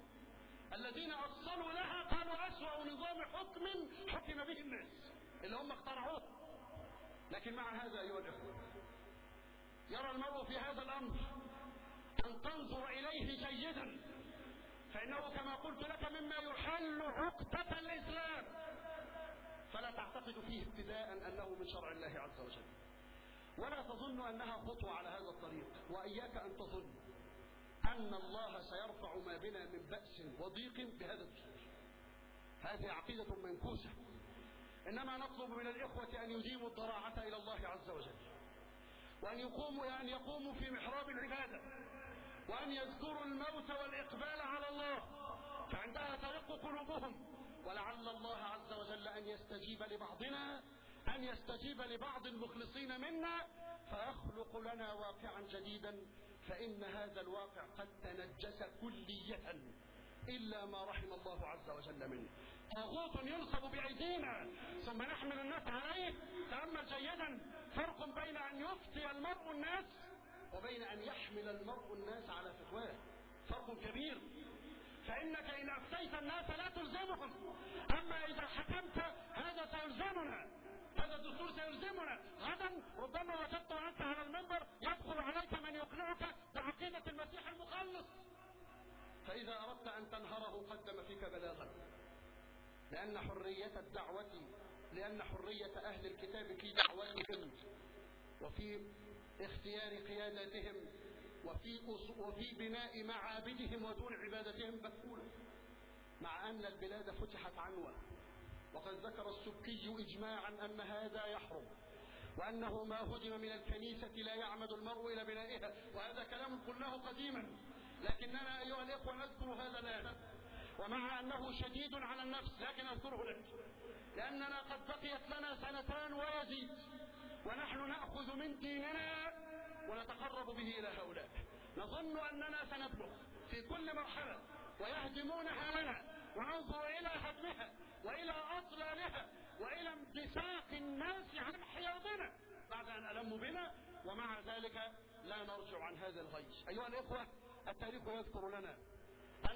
[SPEAKER 1] الذين أصلوا لها قالوا أسوأ نظام حكم حكم به الناس اللي هم اخترعوه. لكن مع هذا أيها الأخوة يرى المرء في هذا الأمر أن تنظر إليه جيدا فإنه كما قلت لك مما يحل عقدة الإسلام. فلا تعتقد فيه ابتداء أنه من شرع الله عز وجل. ولا تظن أنها خطوة على هذا الطريق. وإياك أن تظن أن الله سيرفع ما بنا من بأس وضيق بهذا الدستور هذه عقيدة منكوسة. إنما نطلب من الإخوة أن يديموا الضراعة إلى الله عز وجل. وأن يقوموا أن يقوموا في محراب العبادة. وأن يذكروا الموت والإقبال على الله. فعندها ترق قلوبهم. ولعل الله عز وجل أن يستجيب لبعضنا أن يستجيب لبعض المخلصين منا. فيخلق لنا واقعا جديدا. فإن هذا الواقع قد تنجس كلية إلا ما رحم الله عز وجل منه. طاغوت ينصب بأيدينا. ثم نحمل الناس عليه. تأمل جيدا فرق بين أن يفتي المرء الناس وبين أن يحمل المرء الناس على فتواه فرق كبير. فإنك إن أفتيت الناس لا تلزمهم. أما إذا حكمت هذا سيلزمنا. هذا الدستور سيلزمنا. غدا ربما وجدت أنت على المنبر يدخل عليك من يقنعك بعقيدة المسيح المخلص. فإذا أردت أن تنهره قدم فيك بلاغا. لأن حرية الدعوة لأن حرية أهل الكتاب في دعوتهم وفي اختيار قيادتهم وفي وفي بناء معابدهم ودون عبادتهم مكفولة مع أن البلاد فتحت عنوة. وقد ذكر السبكي إجماعا أن هذا يحرم وأنه ما هدم من الكنيسة لا يعمد المرء إلى بنائها وهذا كلام قلناه قديما. لكننا أيها الإخوة نذكر هذا الآن. ومع أنه شديد على النفس لكن أذكره لك. لأننا قد بقيت لنا سنتان ويزيد ونحن نأخذ من ديننا ونتقرب به إلى هؤلاء. نظن أننا سنبلغ في كل مرحلة ويهدمونها لنا وننظر إلى هدمها وإلى أطلالها وإلى امتساق الناس عن حياضنا. بعد أن ألموا بنا ومع ذلك لا نرجع عن هذا الغي أيها الإخوة التاريخ يذكر لنا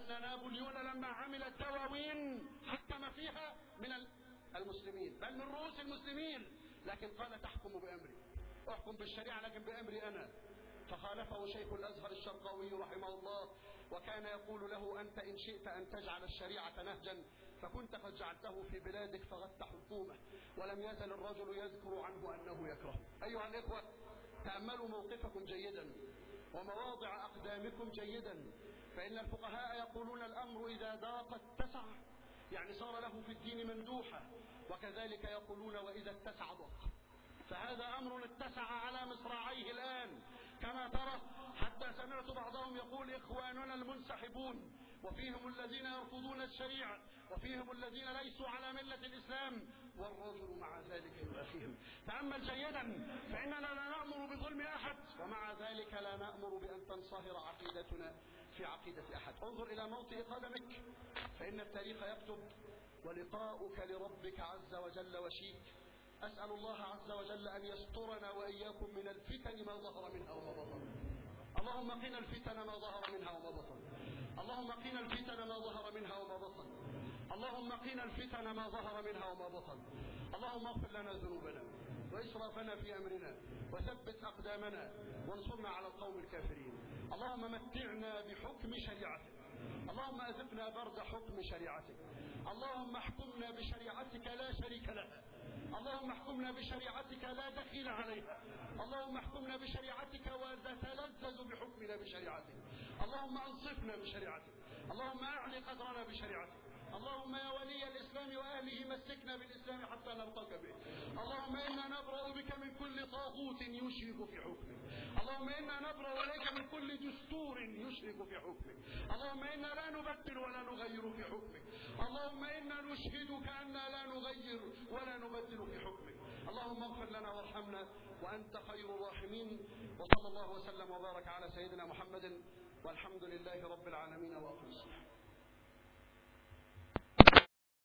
[SPEAKER 1] أن نابليون لما عمل الدواوين حكم فيها من المسلمين بل من رؤوس المسلمين. لكن قال تحكم بأمري. أحكم بالشريعة لكن بأمري أنا. فخالفه شيخ الأزهر الشرقاوي رحمه الله وكان يقول له أنت إن شئت أن تجعل الشريعة نهجا فكنت قد جعلته في بلادك فغدت حكومة. ولم يزل الرجل يذكر عنه أنه يكره. أيها الإخوة تأملوا موقفكم جيدا ومواضع أقدامكم جيدا. فإن الفقهاء يقولون الأمر إذا ضاق اتسع يعني صار له في الدين مندوحة وكذلك يقولون وإذا اتسع ضاق. فهذا أمر اتسع على مصراعيه الآن كما ترى حتى سمعت بعضهم يقول إخواننا المنسحبون وفيهم الذين يرفضون الشريعة وفيهم الذين ليسوا على ملة الإسلام والرجل مع ذلك يؤخيهم تأمل جيدا فإننا لا نأمر بظلم أحد ومع ذلك لا نأمر بأن تنصهر عقيدتنا. في عقيدة أحد. انظر إلى موطئ قدمك فإن التاريخ يكتب ولقاؤك لربك عز وجل وشيك. أسأل الله عز وجل أن يسترنا وإياكم من الفتن ما ظهر منها وما بطن. اللهم قنا الفتن ما ظهر منها وما بطن. اللهم قنا الفتن ما ظهر منها وما بطن. اللهم قنا الفتن ما ظهر منها وما بطن. اللهم اغفر لنا ذنوبنا. وإسرافنا في أمرنا وثبت أقدامنا وانصرنا على القوم الكافرين. اللهم متعنا بحكم شريعتك. اللهم أذقنا برد حكم شريعتك. اللهم احكمنا بشريعتك لا شريك لها اللهم احكمنا بشريعتك لا دخيل عليها. اللهم احكمنا بشريعتك وتلذذ بحكمنا بشريعتك. اللهم أنصفنا بشريعتك. اللهم أعلي قدرنا بشريعتك. اللهم يا ولي الإسلام وأهله مسكنا بالإسلام حتى نلقاك به. اللهم إنا نبرأ بك من كل طاغوت يشرك في حكمك اللهم إنا نبرأ إليك من كل دستور يشرك في حكمك اللهم إنا لا نبدل ولا نغير في حكمك اللهم إنا نشهدك أننا لا نغير ولا نبدل في حكمك اللهم اغفر لنا وارحمنا وأنت خير الراحمين. وصلى الله وسلم وبارك على سيدنا محمد. والحمد لله رب العالمين. وأقم الصلاة.